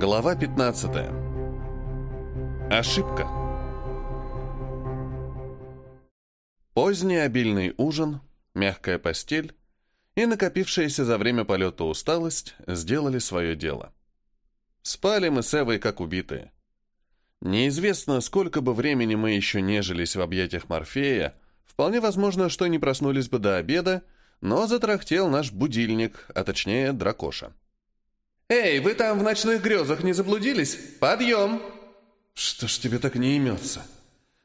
Глава 15. Ошибка. Поздний обильный ужин, мягкая постель и накопившаяся за время полета усталость сделали свое дело. Спали мы с Эвой как убитые. Неизвестно, сколько бы времени мы еще нежились в объятиях Морфея, вполне возможно, что не проснулись бы до обеда, но затрахтел наш будильник, а точнее дракоша. «Эй, вы там в ночных грезах не заблудились? Подъем!» «Что ж тебе так не имется?»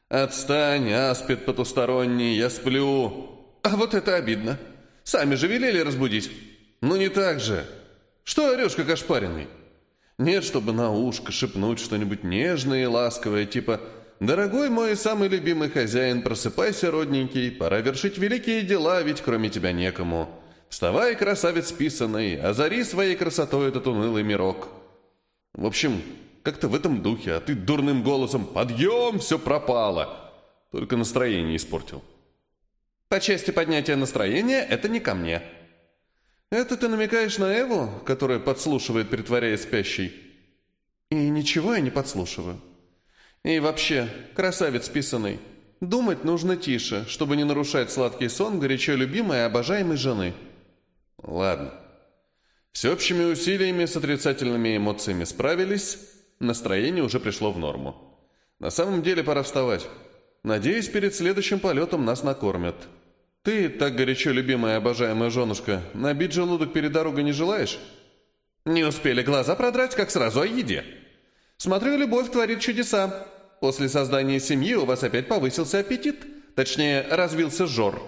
«Отстань, аспид потусторонний, я сплю!» «А вот это обидно! Сами же велели разбудить!» «Ну не так же! Что орешь, как ошпаренный?» «Нет, чтобы на ушко шепнуть что-нибудь нежное и ласковое, типа «Дорогой мой самый любимый хозяин, просыпайся, родненький, пора вершить великие дела, ведь кроме тебя некому». Вставай, красавец писанный, озари своей красотой этот унылый мирок. В общем, как-то в этом духе, а ты дурным голосом «Подъем! Все пропало!» Только настроение испортил. По части поднятия настроения это не ко мне. Это ты намекаешь на Эву, которая подслушивает, притворяясь спящей? И ничего я не подслушиваю. И вообще, красавец писанный, думать нужно тише, чтобы не нарушать сладкий сон горячо любимой и обожаемой жены. Ладно. Всеобщими усилиями с отрицательными эмоциями справились, настроение уже пришло в норму. На самом деле пора вставать. Надеюсь, перед следующим полетом нас накормят. Ты, так горячо любимая и обожаемая женушка, набить желудок перед дорогой не желаешь? Не успели глаза продрать, как сразу о еде. Смотрю, любовь творит чудеса. После создания семьи у вас опять повысился аппетит. Точнее, развился жор.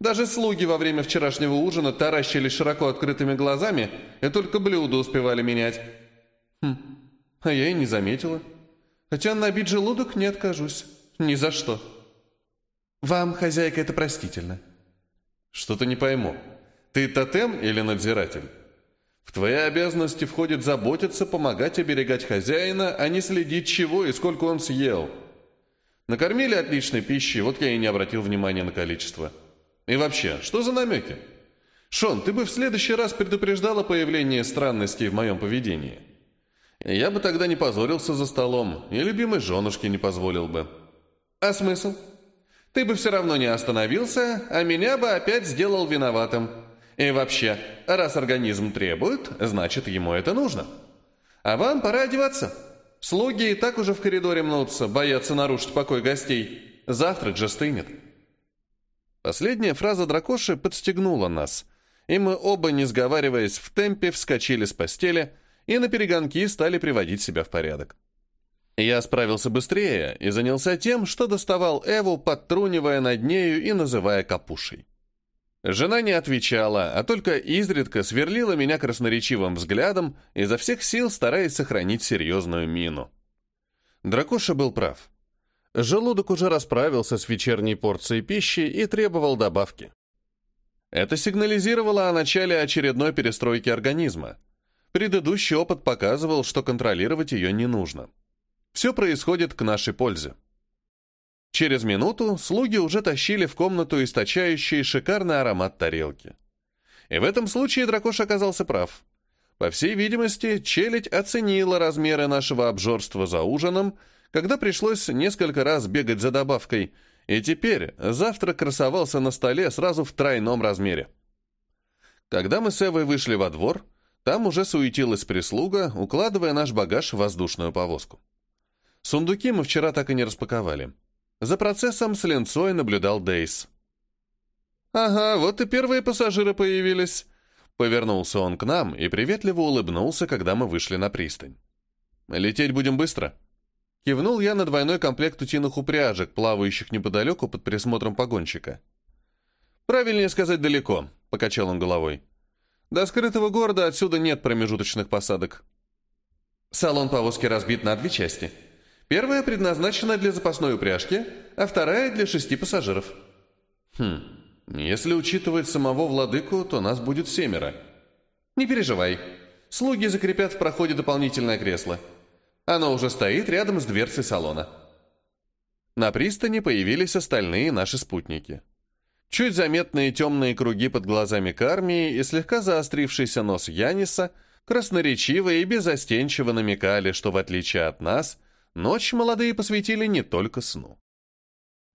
Даже слуги во время вчерашнего ужина таращились широко открытыми глазами и только блюда успевали менять. Хм, а я и не заметила. Хотя набить желудок не откажусь. Ни за что. Вам, хозяйка, это простительно. Что-то не пойму. Ты тотем или надзиратель? В твои обязанности входит заботиться, помогать оберегать хозяина, а не следить, чего и сколько он съел. Накормили отличной пищей, вот я и не обратил внимания на количество. И вообще, что за намеки? Шон, ты бы в следующий раз предупреждал о появлении странностей в моем поведении. Я бы тогда не позорился за столом, и любимой женушке не позволил бы. А смысл? Ты бы все равно не остановился, а меня бы опять сделал виноватым. И вообще, раз организм требует, значит, ему это нужно. А вам пора одеваться. Слуги и так уже в коридоре мнутся, боятся нарушить покой гостей. Завтрак же стынет. Последняя фраза дракоши подстегнула нас, и мы оба, не сговариваясь в темпе, вскочили с постели и на перегонки стали приводить себя в порядок. Я справился быстрее и занялся тем, что доставал Эву, подтрунивая над нею и называя капушей. Жена не отвечала, а только изредка сверлила меня красноречивым взглядом, изо всех сил стараясь сохранить серьезную мину. Дракоша был прав. Желудок уже расправился с вечерней порцией пищи и требовал добавки. Это сигнализировало о начале очередной перестройки организма. Предыдущий опыт показывал, что контролировать ее не нужно. Все происходит к нашей пользе. Через минуту слуги уже тащили в комнату источающий шикарный аромат тарелки. И в этом случае Дракош оказался прав. По всей видимости, челядь оценила размеры нашего обжорства за ужином когда пришлось несколько раз бегать за добавкой, и теперь завтрак красовался на столе сразу в тройном размере. Когда мы с Эвой вышли во двор, там уже суетилась прислуга, укладывая наш багаж в воздушную повозку. Сундуки мы вчера так и не распаковали. За процессом с ленцой наблюдал Дейс. «Ага, вот и первые пассажиры появились», Повернулся он к нам и приветливо улыбнулся, когда мы вышли на пристань. «Лететь будем быстро?» Кивнул я на двойной комплект утиных упряжек, плавающих неподалеку под присмотром погонщика. «Правильнее сказать далеко», — покачал он головой. «До скрытого города отсюда нет промежуточных посадок». Салон повозки разбит на две части. Первая предназначена для запасной упряжки, а вторая для шести пассажиров. Хм, если учитывать самого владыку, то нас будет семеро. Не переживай. Слуги закрепят в проходе дополнительное кресло. Оно уже стоит рядом с дверцей салона. На пристани появились остальные наши спутники. Чуть заметные темные круги под глазами Кармии и слегка заострившийся нос Яниса красноречиво и безостенчиво намекали, что в отличие от нас, ночь молодые посвятили не только сну.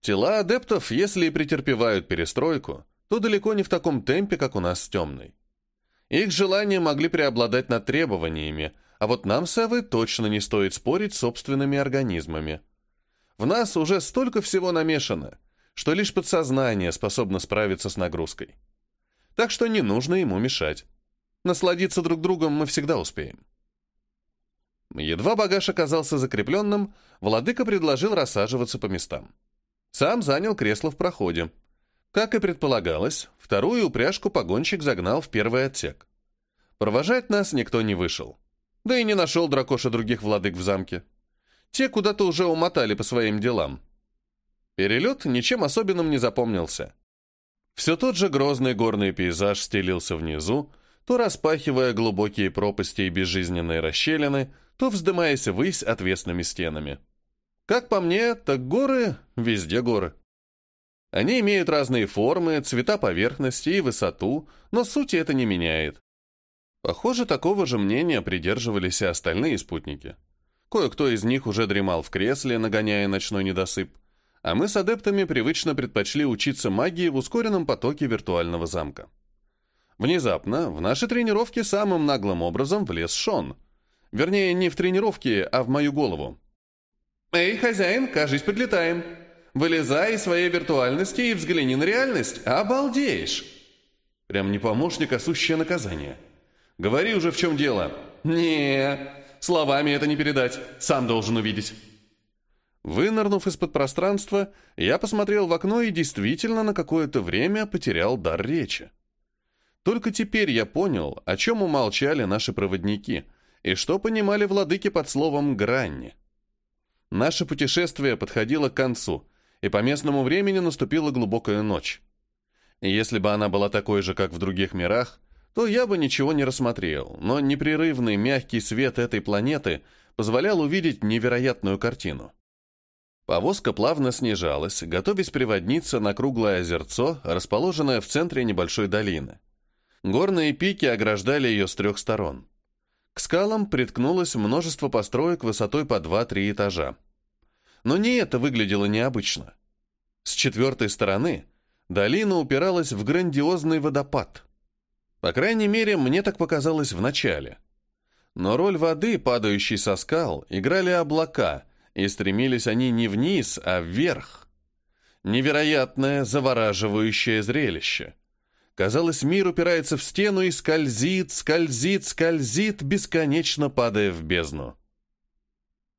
Тела адептов, если и претерпевают перестройку, то далеко не в таком темпе, как у нас с темной. Их желания могли преобладать над требованиями, а вот нам с точно не стоит спорить с собственными организмами. В нас уже столько всего намешано, что лишь подсознание способно справиться с нагрузкой. Так что не нужно ему мешать. Насладиться друг другом мы всегда успеем. Едва багаж оказался закрепленным, владыка предложил рассаживаться по местам. Сам занял кресло в проходе. Как и предполагалось, вторую упряжку погонщик загнал в первый отсек. Провожать нас никто не вышел. Да и не нашел дракоша других владык в замке. Те куда-то уже умотали по своим делам. Перелет ничем особенным не запомнился. Все тот же грозный горный пейзаж стелился внизу, то распахивая глубокие пропасти и безжизненные расщелины, то вздымаясь ввысь отвесными стенами. Как по мне, так горы — везде горы. Они имеют разные формы, цвета поверхности и высоту, но сути это не меняет. Похоже, такого же мнения придерживались и остальные спутники. Кое-кто из них уже дремал в кресле, нагоняя ночной недосып, а мы с адептами привычно предпочли учиться магии в ускоренном потоке виртуального замка. Внезапно в наши тренировки самым наглым образом влез Шон. Вернее, не в тренировки, а в мою голову. «Эй, хозяин, кажись, подлетаем. Вылезай из своей виртуальности и взгляни на реальность. Обалдеешь!» Прям не помощник, а сущее наказание. Говори уже, в чем дело. не словами это не передать. Сам должен увидеть. Вынырнув из-под пространства, я посмотрел в окно и действительно на какое-то время потерял дар речи. Только теперь я понял, о чем умолчали наши проводники, и что понимали владыки под словом «грани». Наше путешествие подходило к концу, и по местному времени наступила глубокая ночь. Если бы она была такой же, как в других мирах, то я бы ничего не рассмотрел, но непрерывный мягкий свет этой планеты позволял увидеть невероятную картину. Повозка плавно снижалась, готовясь приводниться на круглое озерцо, расположенное в центре небольшой долины. Горные пики ограждали ее с трех сторон. К скалам приткнулось множество построек высотой по 2-3 этажа. Но не это выглядело необычно. С четвертой стороны долина упиралась в грандиозный водопад. По крайней мере, мне так показалось в начале. Но роль воды, падающей со скал, играли облака, и стремились они не вниз, а вверх. Невероятное, завораживающее зрелище. Казалось, мир упирается в стену и скользит, скользит, скользит, бесконечно падая в бездну.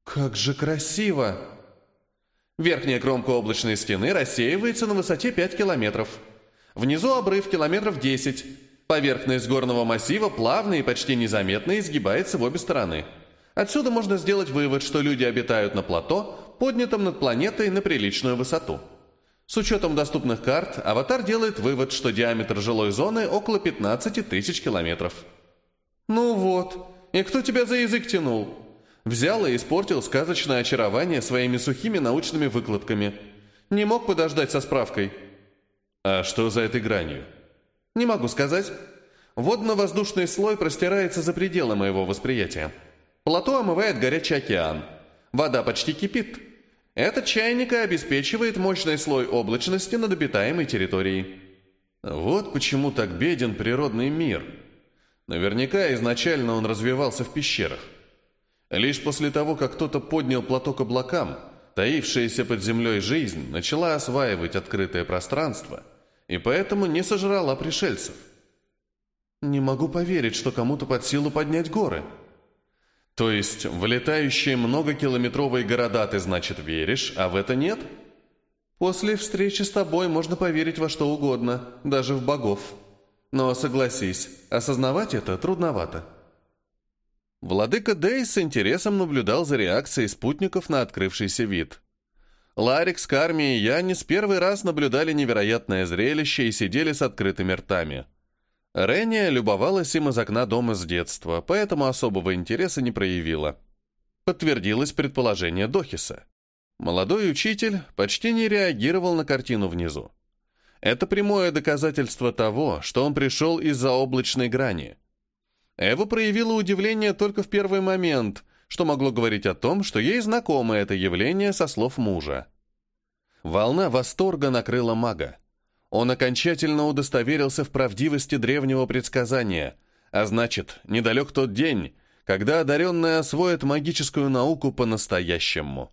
«Как же красиво!» Верхняя кромка облачной стены рассеивается на высоте 5 километров. Внизу обрыв километров 10, Поверхность горного массива плавно и почти незаметно изгибается в обе стороны. Отсюда можно сделать вывод, что люди обитают на плато, поднятом над планетой на приличную высоту. С учетом доступных карт, аватар делает вывод, что диаметр жилой зоны около 15 тысяч километров. «Ну вот, и кто тебя за язык тянул?» Взял и испортил сказочное очарование своими сухими научными выкладками. Не мог подождать со справкой. «А что за этой гранью?» Не могу сказать. Водно-воздушный слой простирается за пределы моего восприятия. Плато омывает горячий океан. Вода почти кипит. Этот чайник и обеспечивает мощный слой облачности над обитаемой территорией. Вот почему так беден природный мир. Наверняка изначально он развивался в пещерах. Лишь после того, как кто-то поднял плато к облакам, таившаяся под землей жизнь начала осваивать открытое пространство – и поэтому не сожрала пришельцев. Не могу поверить, что кому-то под силу поднять горы. То есть в летающие многокилометровые города ты, значит, веришь, а в это нет? После встречи с тобой можно поверить во что угодно, даже в богов. Но согласись, осознавать это трудновато. Владыка Дэй с интересом наблюдал за реакцией спутников на открывшийся вид – Ларикс, Карми и я не с первый раз наблюдали невероятное зрелище и сидели с открытыми ртами. Ренни любовалась им из окна дома с детства, поэтому особого интереса не проявила. Подтвердилось предположение Дохиса. Молодой учитель почти не реагировал на картину внизу. Это прямое доказательство того, что он пришел из-за облачной грани. Эва проявила удивление только в первый момент, что могло говорить о том, что ей знакомо это явление со слов мужа. Волна восторга накрыла мага. Он окончательно удостоверился в правдивости древнего предсказания, а значит, недалек тот день, когда одаренные освоят магическую науку по-настоящему.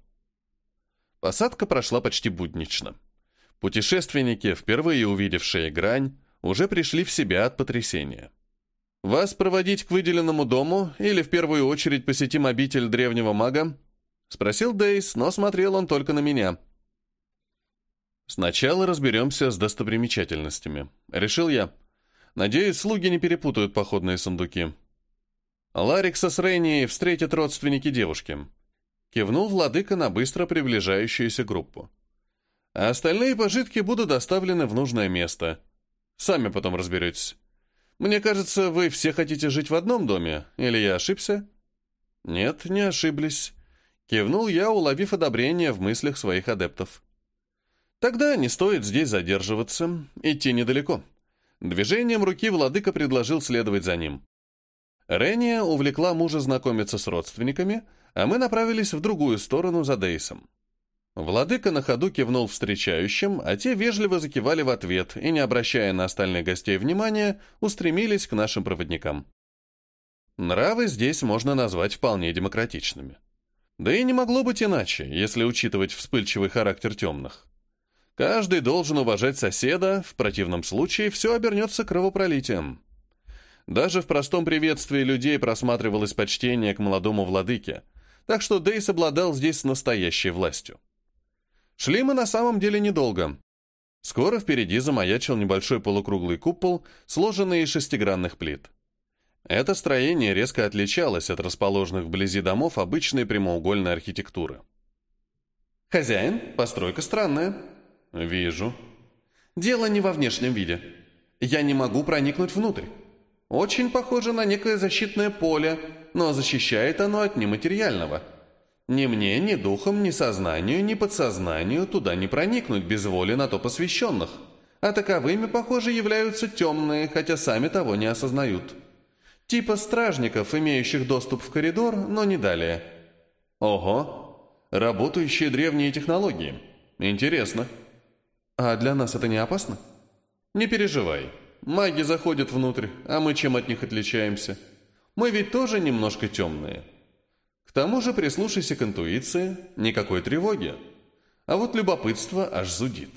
Посадка прошла почти буднично. Путешественники, впервые увидевшие грань, уже пришли в себя от потрясения. «Вас проводить к выделенному дому или в первую очередь посетим обитель древнего мага?» — спросил Дейс, но смотрел он только на меня. «Сначала разберемся с достопримечательностями», — решил я. «Надеюсь, слуги не перепутают походные сундуки». Ларикса с Рейни встретят родственники девушки. Кивнул владыка на быстро приближающуюся группу. А остальные пожитки будут доставлены в нужное место. Сами потом разберетесь. Мне кажется, вы все хотите жить в одном доме, или я ошибся? Нет, не ошиблись. Кивнул я, уловив одобрение в мыслях своих адептов. Тогда не стоит здесь задерживаться, идти недалеко. Движением руки владыка предложил следовать за ним. Рения увлекла мужа знакомиться с родственниками, а мы направились в другую сторону за Дейсом. Владыка на ходу кивнул встречающим, а те вежливо закивали в ответ и, не обращая на остальных гостей внимания, устремились к нашим проводникам. Нравы здесь можно назвать вполне демократичными. Да и не могло быть иначе, если учитывать вспыльчивый характер темных. Каждый должен уважать соседа, в противном случае все обернется кровопролитием. Даже в простом приветствии людей просматривалось почтение к молодому владыке, так что Дейс обладал здесь настоящей властью. Шли мы на самом деле недолго. Скоро впереди замаячил небольшой полукруглый купол, сложенный из шестигранных плит. Это строение резко отличалось от расположенных вблизи домов обычной прямоугольной архитектуры. «Хозяин, постройка странная». «Вижу». «Дело не во внешнем виде. Я не могу проникнуть внутрь. Очень похоже на некое защитное поле, но защищает оно от нематериального. Ни мне, ни духом, ни сознанию, ни подсознанию туда не проникнуть без воли на то посвященных. А таковыми, похоже, являются темные, хотя сами того не осознают. Типа стражников, имеющих доступ в коридор, но не далее. Ого, работающие древние технологии. Интересно. А для нас это не опасно? Не переживай. Маги заходят внутрь, а мы чем от них отличаемся? Мы ведь тоже немножко темные. Тому же прислушайся к интуиции, никакой тревоги. А вот любопытство аж зудит.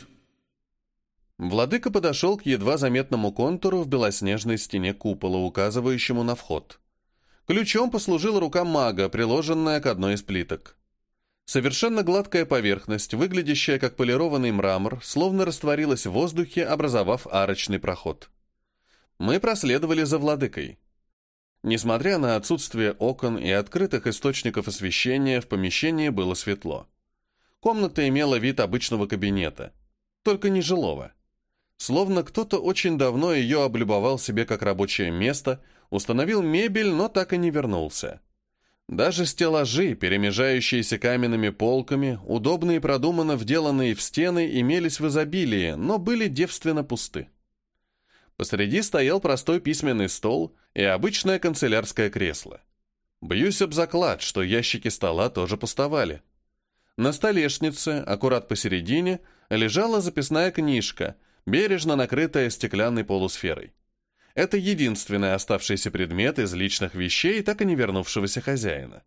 Владыка подошел к едва заметному контуру в белоснежной стене купола, указывающему на вход. Ключом послужила рука мага, приложенная к одной из плиток. Совершенно гладкая поверхность, выглядящая как полированный мрамор, словно растворилась в воздухе, образовав арочный проход. Мы проследовали за владыкой. Несмотря на отсутствие окон и открытых источников освещения, в помещении было светло. Комната имела вид обычного кабинета, только не жилого. Словно кто-то очень давно ее облюбовал себе как рабочее место, установил мебель, но так и не вернулся. Даже стеллажи, перемежающиеся каменными полками, удобно и продуманно вделанные в стены, имелись в изобилии, но были девственно пусты. Посреди стоял простой письменный стол и обычное канцелярское кресло. Бьюсь об заклад, что ящики стола тоже пустовали. На столешнице, аккурат посередине, лежала записная книжка, бережно накрытая стеклянной полусферой. Это единственный оставшийся предмет из личных вещей так и не вернувшегося хозяина.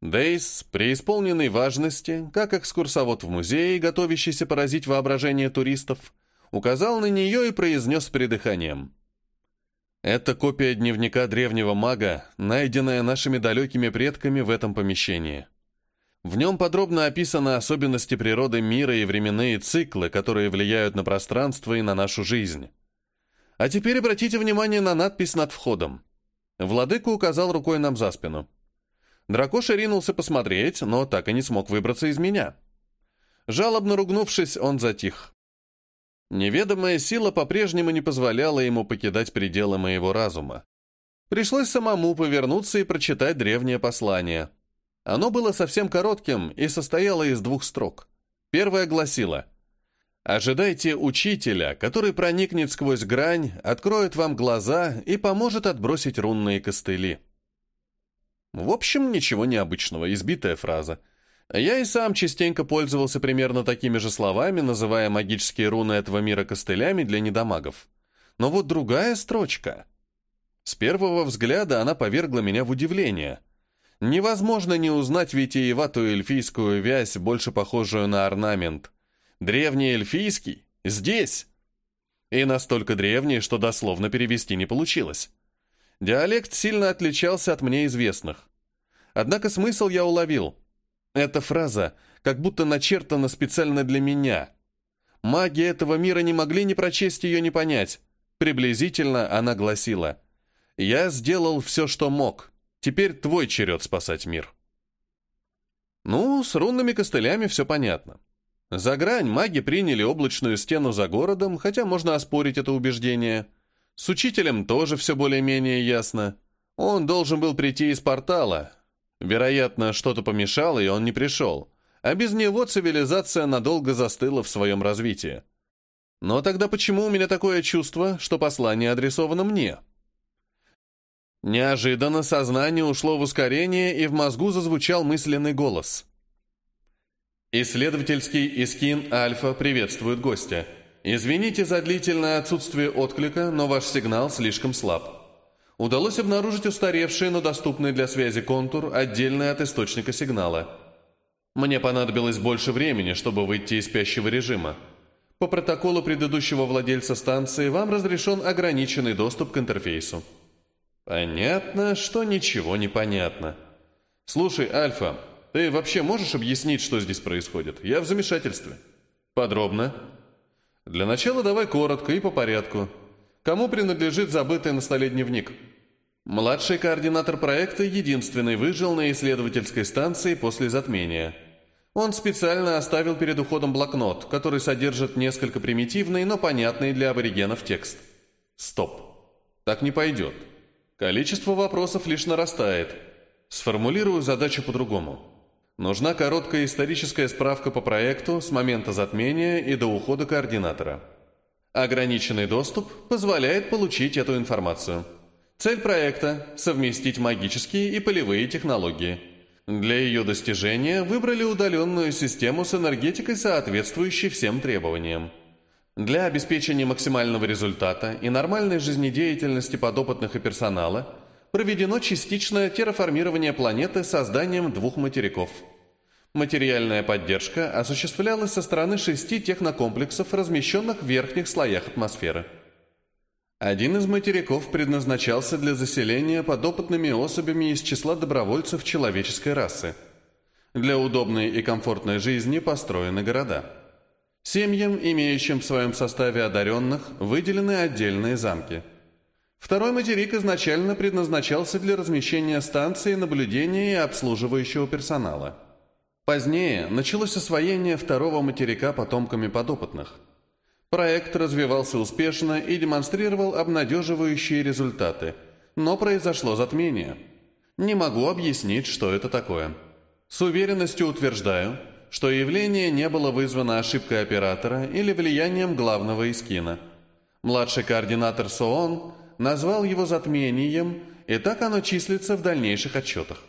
Дейс, преисполненный важности, как экскурсовод в музее, готовящийся поразить воображение туристов, указал на нее и произнес с придыханием. Это копия дневника древнего мага, найденная нашими далекими предками в этом помещении. В нем подробно описаны особенности природы мира и временные циклы, которые влияют на пространство и на нашу жизнь. А теперь обратите внимание на надпись над входом. Владыка указал рукой нам за спину. Дракоша ринулся посмотреть, но так и не смог выбраться из меня. Жалобно ругнувшись, он затих. Неведомая сила по-прежнему не позволяла ему покидать пределы моего разума. Пришлось самому повернуться и прочитать древнее послание. Оно было совсем коротким и состояло из двух строк. Первая гласила Ожидайте учителя, который проникнет сквозь грань, откроет вам глаза и поможет отбросить рунные костыли. В общем, ничего необычного, избитая фраза. Я и сам частенько пользовался примерно такими же словами, называя магические руны этого мира костылями для недомагов. Но вот другая строчка. С первого взгляда она повергла меня в удивление. Невозможно не узнать витиеватую эльфийскую вязь, больше похожую на орнамент. Древний эльфийский? Здесь! И настолько древний, что дословно перевести не получилось. Диалект сильно отличался от мне известных. Однако смысл я уловил. Эта фраза как будто начертана специально для меня. Маги этого мира не могли ни прочесть ее, ни понять. Приблизительно она гласила «Я сделал все, что мог. Теперь твой черед спасать мир». Ну, с рунными костылями все понятно. За грань маги приняли облачную стену за городом, хотя можно оспорить это убеждение. С учителем тоже все более-менее ясно. Он должен был прийти из портала. Вероятно, что-то помешало, и он не пришел. А без него цивилизация надолго застыла в своем развитии. Но тогда почему у меня такое чувство, что послание адресовано мне? Неожиданно сознание ушло в ускорение, и в мозгу зазвучал мысленный голос. Исследовательский Искин Альфа приветствует гостя. Извините за длительное отсутствие отклика, но ваш сигнал слишком слаб. Удалось обнаружить устаревший, но доступный для связи контур, отдельный от источника сигнала. Мне понадобилось больше времени, чтобы выйти из спящего режима. По протоколу предыдущего владельца станции вам разрешен ограниченный доступ к интерфейсу. Понятно, что ничего не понятно. Слушай, Альфа, ты вообще можешь объяснить, что здесь происходит? Я в замешательстве. Подробно. Для начала давай коротко и по порядку. Кому принадлежит забытый на столе дневник? Младший координатор проекта единственный выжил на исследовательской станции после затмения – он специально оставил перед уходом блокнот, который содержит несколько примитивный, но понятный для аборигенов текст. Стоп. Так не пойдет. Количество вопросов лишь нарастает. Сформулирую задачу по-другому. Нужна короткая историческая справка по проекту с момента затмения и до ухода координатора. Ограниченный доступ позволяет получить эту информацию. Цель проекта – совместить магические и полевые технологии – для ее достижения выбрали удаленную систему с энергетикой, соответствующей всем требованиям. Для обеспечения максимального результата и нормальной жизнедеятельности подопытных и персонала проведено частичное терраформирование планеты созданием двух материков. Материальная поддержка осуществлялась со стороны шести технокомплексов, размещенных в верхних слоях атмосферы. Один из материков предназначался для заселения подопытными особями из числа добровольцев человеческой расы. Для удобной и комфортной жизни построены города. Семьям, имеющим в своем составе одаренных, выделены отдельные замки. Второй материк изначально предназначался для размещения станции наблюдения и обслуживающего персонала. Позднее началось освоение второго материка потомками подопытных – Проект развивался успешно и демонстрировал обнадеживающие результаты, но произошло затмение. Не могу объяснить, что это такое. С уверенностью утверждаю, что явление не было вызвано ошибкой оператора или влиянием главного эскина. Младший координатор СООН назвал его затмением, и так оно числится в дальнейших отчетах.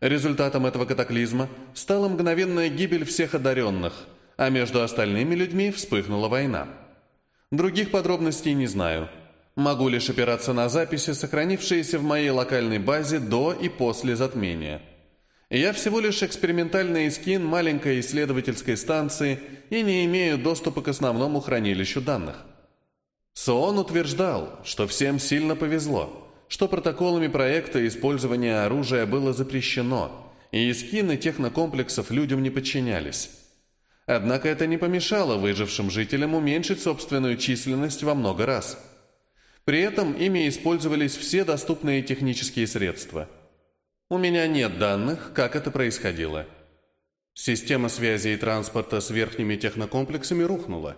Результатом этого катаклизма стала мгновенная гибель всех одаренных – а между остальными людьми вспыхнула война. Других подробностей не знаю. Могу лишь опираться на записи, сохранившиеся в моей локальной базе до и после затмения. Я всего лишь экспериментальный скин маленькой исследовательской станции и не имею доступа к основному хранилищу данных. Соон утверждал, что всем сильно повезло, что протоколами проекта использование оружия было запрещено, и скины технокомплексов людям не подчинялись. Однако это не помешало выжившим жителям уменьшить собственную численность во много раз. При этом ими использовались все доступные технические средства. У меня нет данных, как это происходило. Система связи и транспорта с верхними технокомплексами рухнула.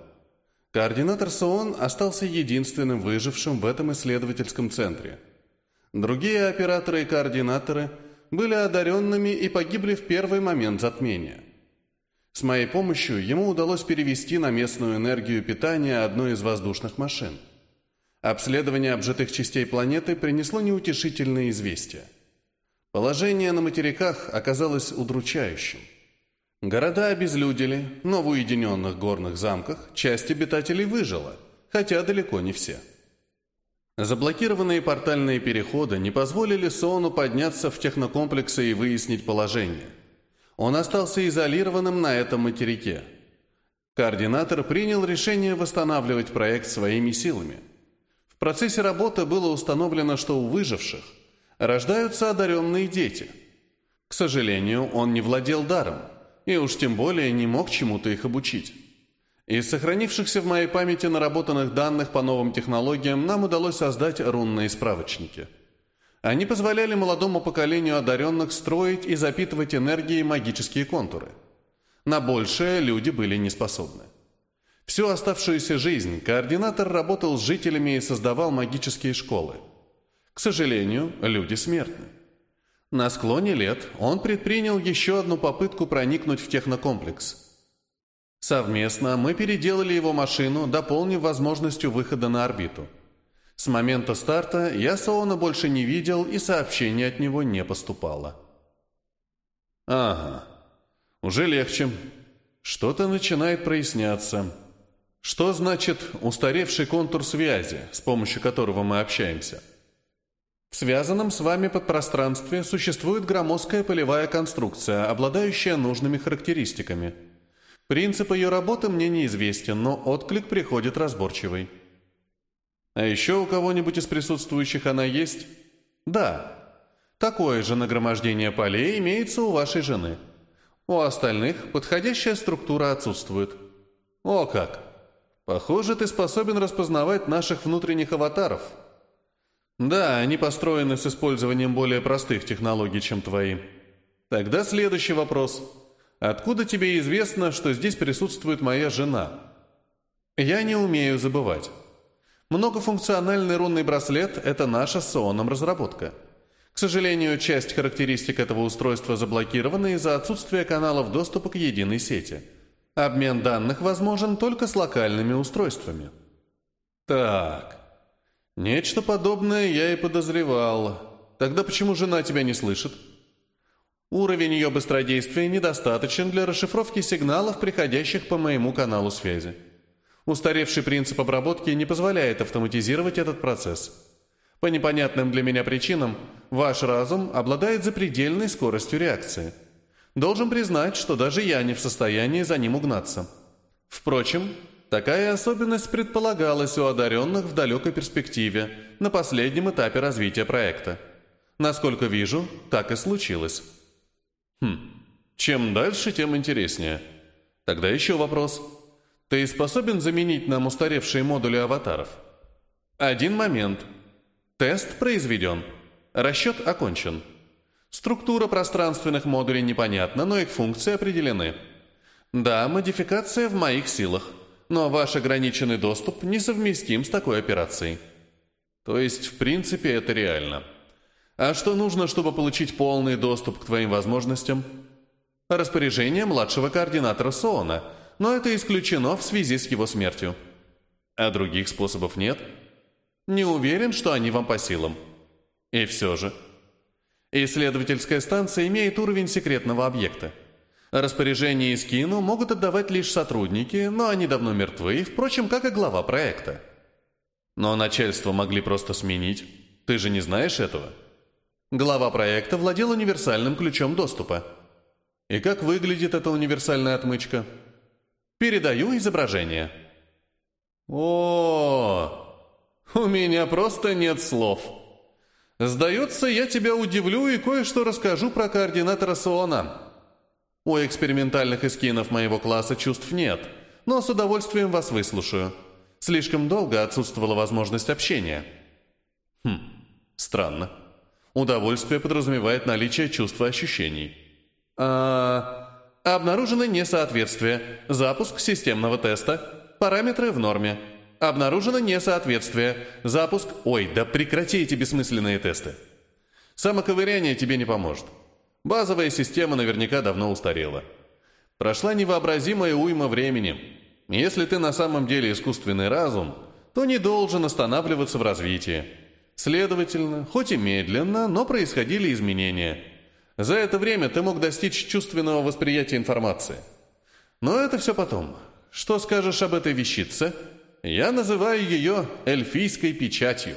Координатор СООН остался единственным выжившим в этом исследовательском центре. Другие операторы и координаторы были одаренными и погибли в первый момент затмения – С моей помощью ему удалось перевести на местную энергию питания одну из воздушных машин. Обследование обжитых частей планеты принесло неутешительные известия. Положение на материках оказалось удручающим. Города обезлюдили, но в уединенных горных замках часть обитателей выжила, хотя далеко не все. Заблокированные портальные переходы не позволили Сону подняться в технокомплексы и выяснить положение. Он остался изолированным на этом материке. Координатор принял решение восстанавливать проект своими силами. В процессе работы было установлено, что у выживших рождаются одаренные дети. К сожалению, он не владел даром, и уж тем более не мог чему-то их обучить. Из сохранившихся в моей памяти наработанных данных по новым технологиям нам удалось создать рунные справочники. Они позволяли молодому поколению одаренных строить и запитывать энергией магические контуры. На большее люди были не способны. Всю оставшуюся жизнь координатор работал с жителями и создавал магические школы. К сожалению, люди смертны. На склоне лет он предпринял еще одну попытку проникнуть в технокомплекс – Совместно мы переделали его машину, дополнив возможностью выхода на орбиту. С момента старта я Саона больше не видел, и сообщение от него не поступало. Ага, уже легче. Что-то начинает проясняться. Что значит устаревший контур связи, с помощью которого мы общаемся? В связанном с вами подпространстве существует громоздкая полевая конструкция, обладающая нужными характеристиками – Принцип ее работы мне неизвестен, но отклик приходит разборчивый. А еще у кого-нибудь из присутствующих она есть? Да. Такое же нагромождение полей имеется у вашей жены. У остальных подходящая структура отсутствует. О как! Похоже, ты способен распознавать наших внутренних аватаров. Да, они построены с использованием более простых технологий, чем твои. Тогда следующий вопрос – Откуда тебе известно, что здесь присутствует моя жена? Я не умею забывать. Многофункциональный рунный браслет – это наша с Сооном разработка. К сожалению, часть характеристик этого устройства заблокирована из-за отсутствия каналов доступа к единой сети. Обмен данных возможен только с локальными устройствами. Так, нечто подобное я и подозревал. Тогда почему жена тебя не слышит? Уровень ее быстродействия недостаточен для расшифровки сигналов, приходящих по моему каналу связи. Устаревший принцип обработки не позволяет автоматизировать этот процесс. По непонятным для меня причинам, ваш разум обладает запредельной скоростью реакции. Должен признать, что даже я не в состоянии за ним угнаться. Впрочем, такая особенность предполагалась у одаренных в далекой перспективе, на последнем этапе развития проекта. Насколько вижу, так и случилось. Хм, чем дальше, тем интереснее. Тогда еще вопрос. Ты способен заменить нам устаревшие модули аватаров? Один момент. Тест произведен. Расчет окончен. Структура пространственных модулей непонятна, но их функции определены. Да, модификация в моих силах, но ваш ограниченный доступ несовместим с такой операцией. То есть, в принципе, это реально. А что нужно, чтобы получить полный доступ к твоим возможностям? Распоряжение младшего координатора Соона, но это исключено в связи с его смертью. А других способов нет? Не уверен, что они вам по силам. И все же. Исследовательская станция имеет уровень секретного объекта. Распоряжение и скину могут отдавать лишь сотрудники, но они давно мертвы, впрочем, как и глава проекта. Но начальство могли просто сменить. Ты же не знаешь этого? Глава проекта владел универсальным ключом доступа. И как выглядит эта универсальная отмычка? Передаю изображение. О, у меня просто нет слов. Сдается, я тебя удивлю и кое-что расскажу про координатора Суона. У экспериментальных эскинов моего класса чувств нет, но с удовольствием вас выслушаю. Слишком долго отсутствовала возможность общения. Хм, странно. Удовольствие подразумевает наличие чувства ощущений. А, обнаружено несоответствие. Запуск системного теста. Параметры в норме. Обнаружено несоответствие. Запуск... Ой, да прекрати эти бессмысленные тесты. Самоковыряние тебе не поможет. Базовая система наверняка давно устарела. Прошла невообразимая уйма времени. Если ты на самом деле искусственный разум, то не должен останавливаться в развитии. Следовательно, хоть и медленно, но происходили изменения. За это время ты мог достичь чувственного восприятия информации. Но это все потом. Что скажешь об этой вещице? Я называю ее эльфийской печатью.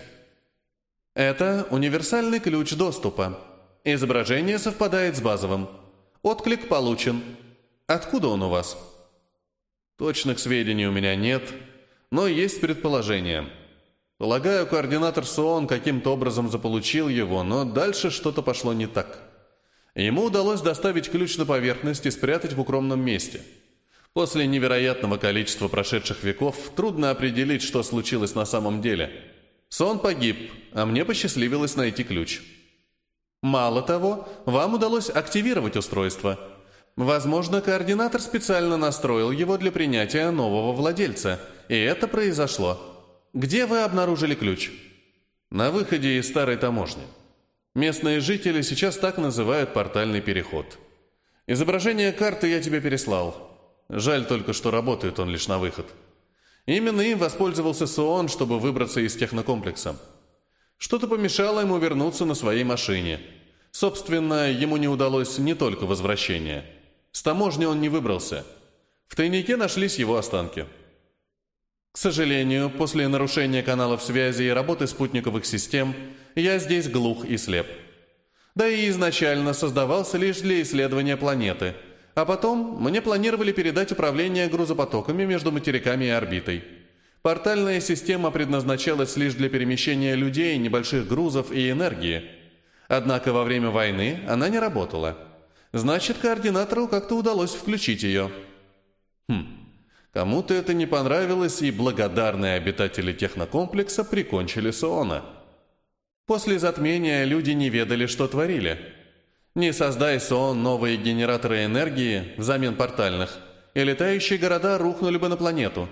Это универсальный ключ доступа. Изображение совпадает с базовым. Отклик получен. Откуда он у вас? Точных сведений у меня нет, но есть предположение. Полагаю, координатор СООН каким-то образом заполучил его, но дальше что-то пошло не так. Ему удалось доставить ключ на поверхность и спрятать в укромном месте. После невероятного количества прошедших веков трудно определить, что случилось на самом деле. Сон погиб, а мне посчастливилось найти ключ. Мало того, вам удалось активировать устройство – Возможно, координатор специально настроил его для принятия нового владельца, и это произошло. Где вы обнаружили ключ? На выходе из старой таможни. Местные жители сейчас так называют портальный переход. Изображение карты я тебе переслал. Жаль только, что работает он лишь на выход. Именно им воспользовался СООН, чтобы выбраться из технокомплекса. Что-то помешало ему вернуться на своей машине. Собственно, ему не удалось не только возвращение – с таможни он не выбрался. В тайнике нашлись его останки. К сожалению, после нарушения каналов связи и работы спутниковых систем, я здесь глух и слеп. Да и изначально создавался лишь для исследования планеты, а потом мне планировали передать управление грузопотоками между материками и орбитой. Портальная система предназначалась лишь для перемещения людей, небольших грузов и энергии. Однако во время войны она не работала. Значит, координатору как-то удалось включить ее. Хм, кому-то это не понравилось, и благодарные обитатели технокомплекса прикончили Соона. После затмения люди не ведали, что творили. Не создай Соон новые генераторы энергии взамен портальных, и летающие города рухнули бы на планету.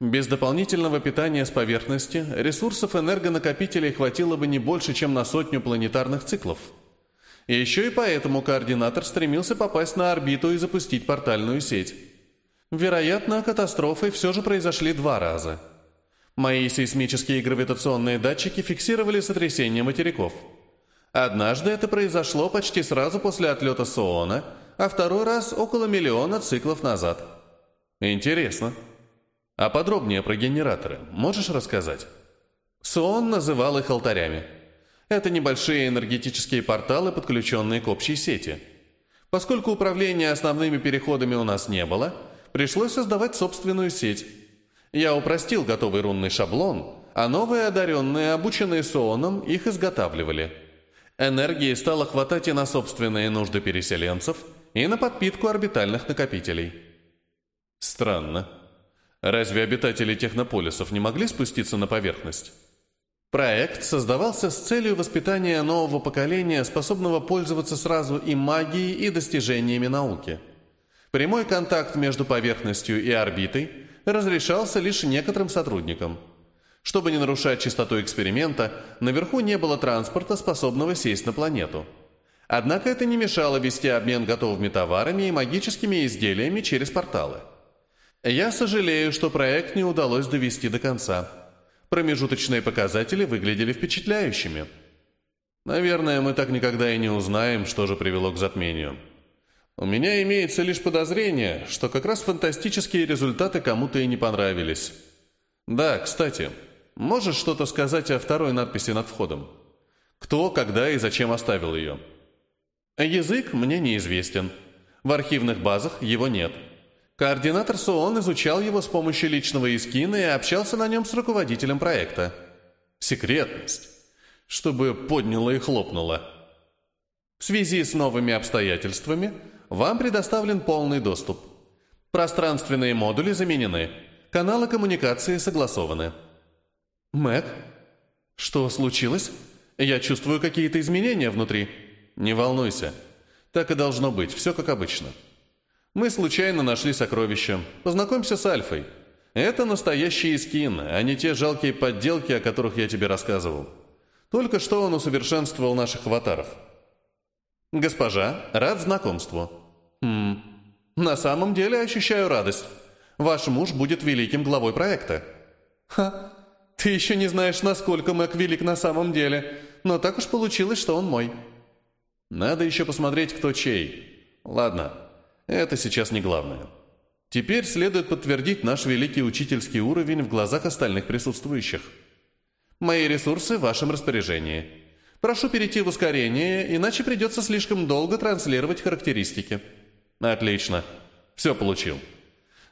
Без дополнительного питания с поверхности ресурсов энергонакопителей хватило бы не больше, чем на сотню планетарных циклов – еще и поэтому координатор стремился попасть на орбиту и запустить портальную сеть. Вероятно, катастрофы все же произошли два раза. Мои сейсмические и гравитационные датчики фиксировали сотрясение материков. Однажды это произошло почти сразу после отлета Соона, а второй раз около миллиона циклов назад. Интересно. А подробнее про генераторы можешь рассказать? Соон называл их алтарями. Это небольшие энергетические порталы, подключенные к общей сети. Поскольку управления основными переходами у нас не было, пришлось создавать собственную сеть. Я упростил готовый рунный шаблон, а новые одаренные, обученные Сооном, их изготавливали. Энергии стало хватать и на собственные нужды переселенцев, и на подпитку орбитальных накопителей. Странно. Разве обитатели технополисов не могли спуститься на поверхность? Проект создавался с целью воспитания нового поколения, способного пользоваться сразу и магией, и достижениями науки. Прямой контакт между поверхностью и орбитой разрешался лишь некоторым сотрудникам. Чтобы не нарушать чистоту эксперимента, наверху не было транспорта, способного сесть на планету. Однако это не мешало вести обмен готовыми товарами и магическими изделиями через порталы. Я сожалею, что проект не удалось довести до конца. Промежуточные показатели выглядели впечатляющими. Наверное, мы так никогда и не узнаем, что же привело к затмению. У меня имеется лишь подозрение, что как раз фантастические результаты кому-то и не понравились. Да, кстати, можешь что-то сказать о второй надписи над входом? Кто, когда и зачем оставил ее? Язык мне неизвестен. В архивных базах его нет. Координатор СООН изучал его с помощью личного эскина и общался на нем с руководителем проекта. Секретность. Чтобы подняло и хлопнуло. В связи с новыми обстоятельствами вам предоставлен полный доступ. Пространственные модули заменены. Каналы коммуникации согласованы. Мэг, что случилось? Я чувствую какие-то изменения внутри. Не волнуйся. Так и должно быть, все как обычно. Мы случайно нашли сокровища. Познакомься с Альфой. Это настоящий скин, а не те жалкие подделки, о которых я тебе рассказывал. Только что он усовершенствовал наших аватаров. Госпожа, рад знакомству. Хм, На самом деле ощущаю радость. Ваш муж будет великим главой проекта». «Ха, ты еще не знаешь, насколько Мэг велик на самом деле, но так уж получилось, что он мой». «Надо еще посмотреть, кто чей. Ладно, это сейчас не главное. Теперь следует подтвердить наш великий учительский уровень в глазах остальных присутствующих. Мои ресурсы в вашем распоряжении. Прошу перейти в ускорение, иначе придется слишком долго транслировать характеристики». «Отлично. Все получил.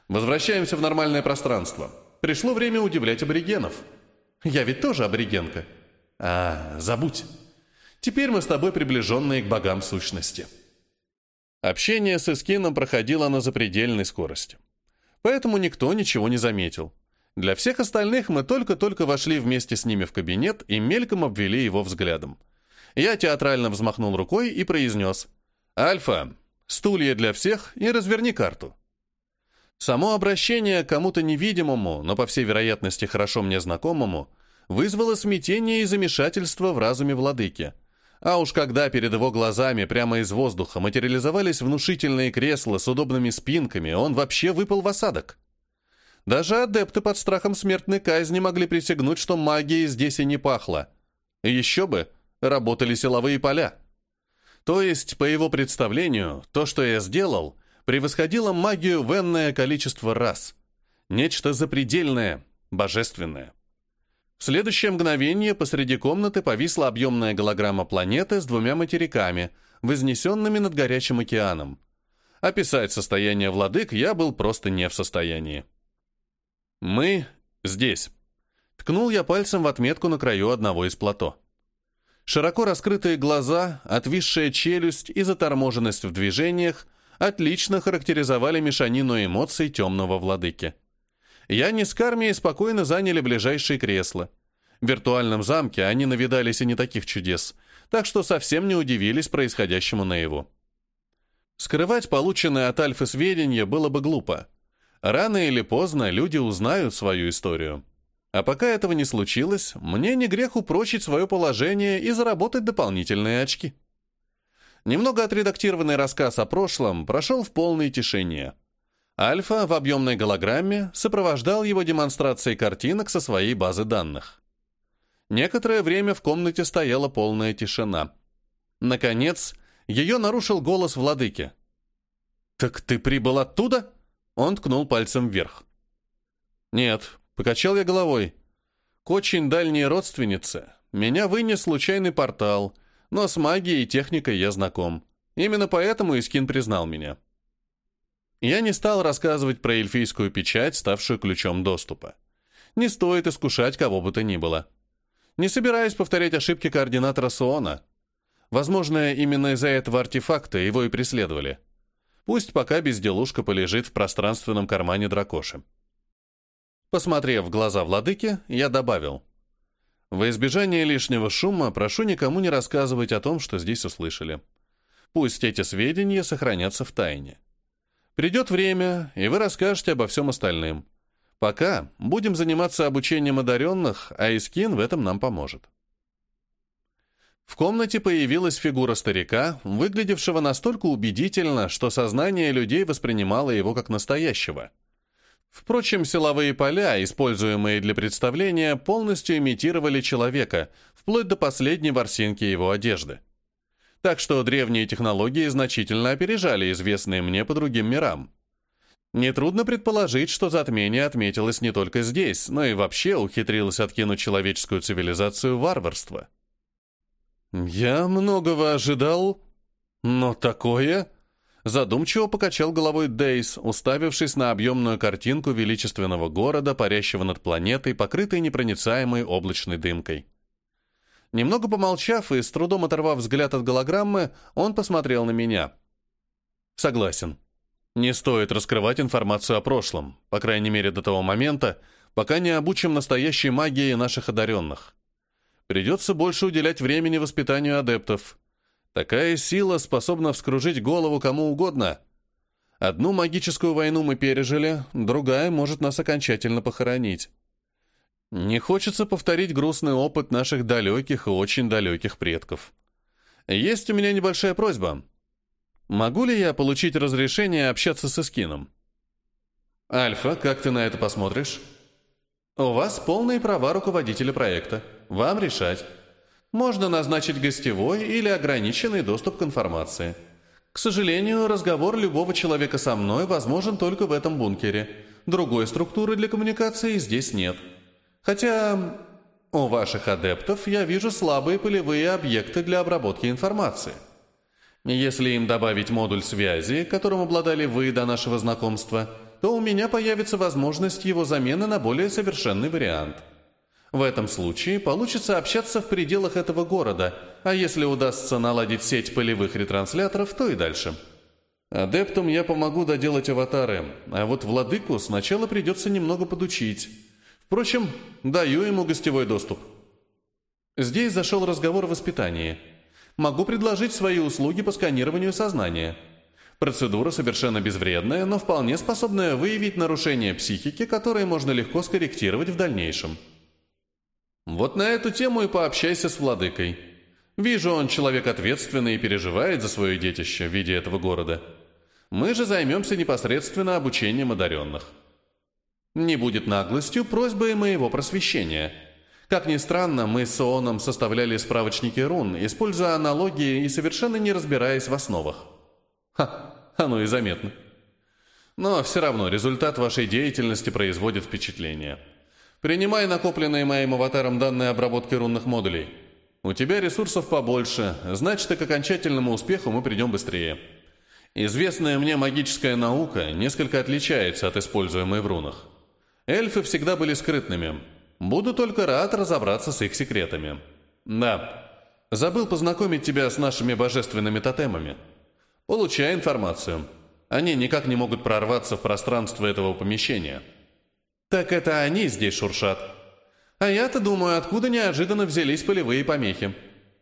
Возвращаемся в нормальное пространство. Пришло время удивлять аборигенов». «Я ведь тоже аборигенка». «А, забудь. Теперь мы с тобой приближенные к богам сущности». Общение с Искином проходило на запредельной скорости. Поэтому никто ничего не заметил. Для всех остальных мы только-только вошли вместе с ними в кабинет и мельком обвели его взглядом. Я театрально взмахнул рукой и произнес «Альфа, стулья для всех и разверни карту». Само обращение к кому-то невидимому, но по всей вероятности хорошо мне знакомому, вызвало смятение и замешательство в разуме владыки – а уж когда перед его глазами прямо из воздуха материализовались внушительные кресла с удобными спинками, он вообще выпал в осадок. Даже адепты под страхом смертной казни могли присягнуть, что магии здесь и не пахло. Еще бы, работали силовые поля. То есть, по его представлению, то, что я сделал, превосходило магию в энное количество раз. Нечто запредельное, божественное. В следующее мгновение посреди комнаты повисла объемная голограмма планеты с двумя материками, вознесенными над горячим океаном. Описать состояние владык я был просто не в состоянии. «Мы здесь», — ткнул я пальцем в отметку на краю одного из плато. Широко раскрытые глаза, отвисшая челюсть и заторможенность в движениях отлично характеризовали мешанину эмоций темного владыки. Я не с кармией спокойно заняли ближайшие кресла. В виртуальном замке они навидались и не таких чудес, так что совсем не удивились происходящему наяву. Скрывать полученные от Альфы сведения было бы глупо. Рано или поздно люди узнают свою историю. А пока этого не случилось, мне не грех упрочить свое положение и заработать дополнительные очки. Немного отредактированный рассказ о прошлом прошел в полной тишине – Альфа в объемной голограмме сопровождал его демонстрацией картинок со своей базы данных. Некоторое время в комнате стояла полная тишина. Наконец, ее нарушил голос владыки. «Так ты прибыл оттуда?» Он ткнул пальцем вверх. «Нет», — покачал я головой. «К очень дальней родственнице меня вынес случайный портал, но с магией и техникой я знаком. Именно поэтому Искин признал меня». Я не стал рассказывать про эльфийскую печать, ставшую ключом доступа. Не стоит искушать кого бы то ни было. Не собираюсь повторять ошибки координатора Суона. Возможно, именно из-за этого артефакта его и преследовали. Пусть пока безделушка полежит в пространственном кармане дракоши. Посмотрев в глаза владыки, я добавил. Во избежание лишнего шума прошу никому не рассказывать о том, что здесь услышали. Пусть эти сведения сохранятся в тайне. Придет время, и вы расскажете обо всем остальным. Пока будем заниматься обучением одаренных, а Искин в этом нам поможет. В комнате появилась фигура старика, выглядевшего настолько убедительно, что сознание людей воспринимало его как настоящего. Впрочем, силовые поля, используемые для представления, полностью имитировали человека, вплоть до последней ворсинки его одежды так что древние технологии значительно опережали известные мне по другим мирам. Нетрудно предположить, что затмение отметилось не только здесь, но и вообще ухитрилось откинуть человеческую цивилизацию варварства. «Я многого ожидал, но такое...» Задумчиво покачал головой Дейс, уставившись на объемную картинку величественного города, парящего над планетой, покрытой непроницаемой облачной дымкой. Немного помолчав и с трудом оторвав взгляд от голограммы, он посмотрел на меня. «Согласен. Не стоит раскрывать информацию о прошлом, по крайней мере до того момента, пока не обучим настоящей магии наших одаренных. Придется больше уделять времени воспитанию адептов. Такая сила способна вскружить голову кому угодно. Одну магическую войну мы пережили, другая может нас окончательно похоронить. Не хочется повторить грустный опыт наших далеких и очень далеких предков. Есть у меня небольшая просьба. Могу ли я получить разрешение общаться с Искином? Альфа, как ты на это посмотришь? У вас полные права руководителя проекта. Вам решать. Можно назначить гостевой или ограниченный доступ к информации. К сожалению, разговор любого человека со мной возможен только в этом бункере. Другой структуры для коммуникации здесь нет. Хотя у ваших адептов я вижу слабые полевые объекты для обработки информации. Если им добавить модуль связи, которым обладали вы до нашего знакомства, то у меня появится возможность его замены на более совершенный вариант. В этом случае получится общаться в пределах этого города, а если удастся наладить сеть полевых ретрансляторов, то и дальше. Адептам я помогу доделать аватары, а вот владыку сначала придется немного подучить. Впрочем, даю ему гостевой доступ. Здесь зашел разговор о воспитании. Могу предложить свои услуги по сканированию сознания. Процедура совершенно безвредная, но вполне способная выявить нарушения психики, которые можно легко скорректировать в дальнейшем. Вот на эту тему и пообщайся с владыкой. Вижу, он человек ответственный и переживает за свое детище в виде этого города. Мы же займемся непосредственно обучением одаренных. Не будет наглостью просьбы моего просвещения. Как ни странно, мы с Ооном составляли справочники рун, используя аналогии и совершенно не разбираясь в основах. Ха, оно и заметно. Но все равно результат вашей деятельности производит впечатление. Принимай накопленные моим аватаром данные обработки рунных модулей. У тебя ресурсов побольше, значит, и к окончательному успеху мы придем быстрее. Известная мне магическая наука несколько отличается от используемой в рунах. Эльфы всегда были скрытными. Буду только рад разобраться с их секретами. Да, забыл познакомить тебя с нашими божественными тотемами. Получай информацию. Они никак не могут прорваться в пространство этого помещения. Так это они здесь шуршат. А я-то думаю, откуда неожиданно взялись полевые помехи.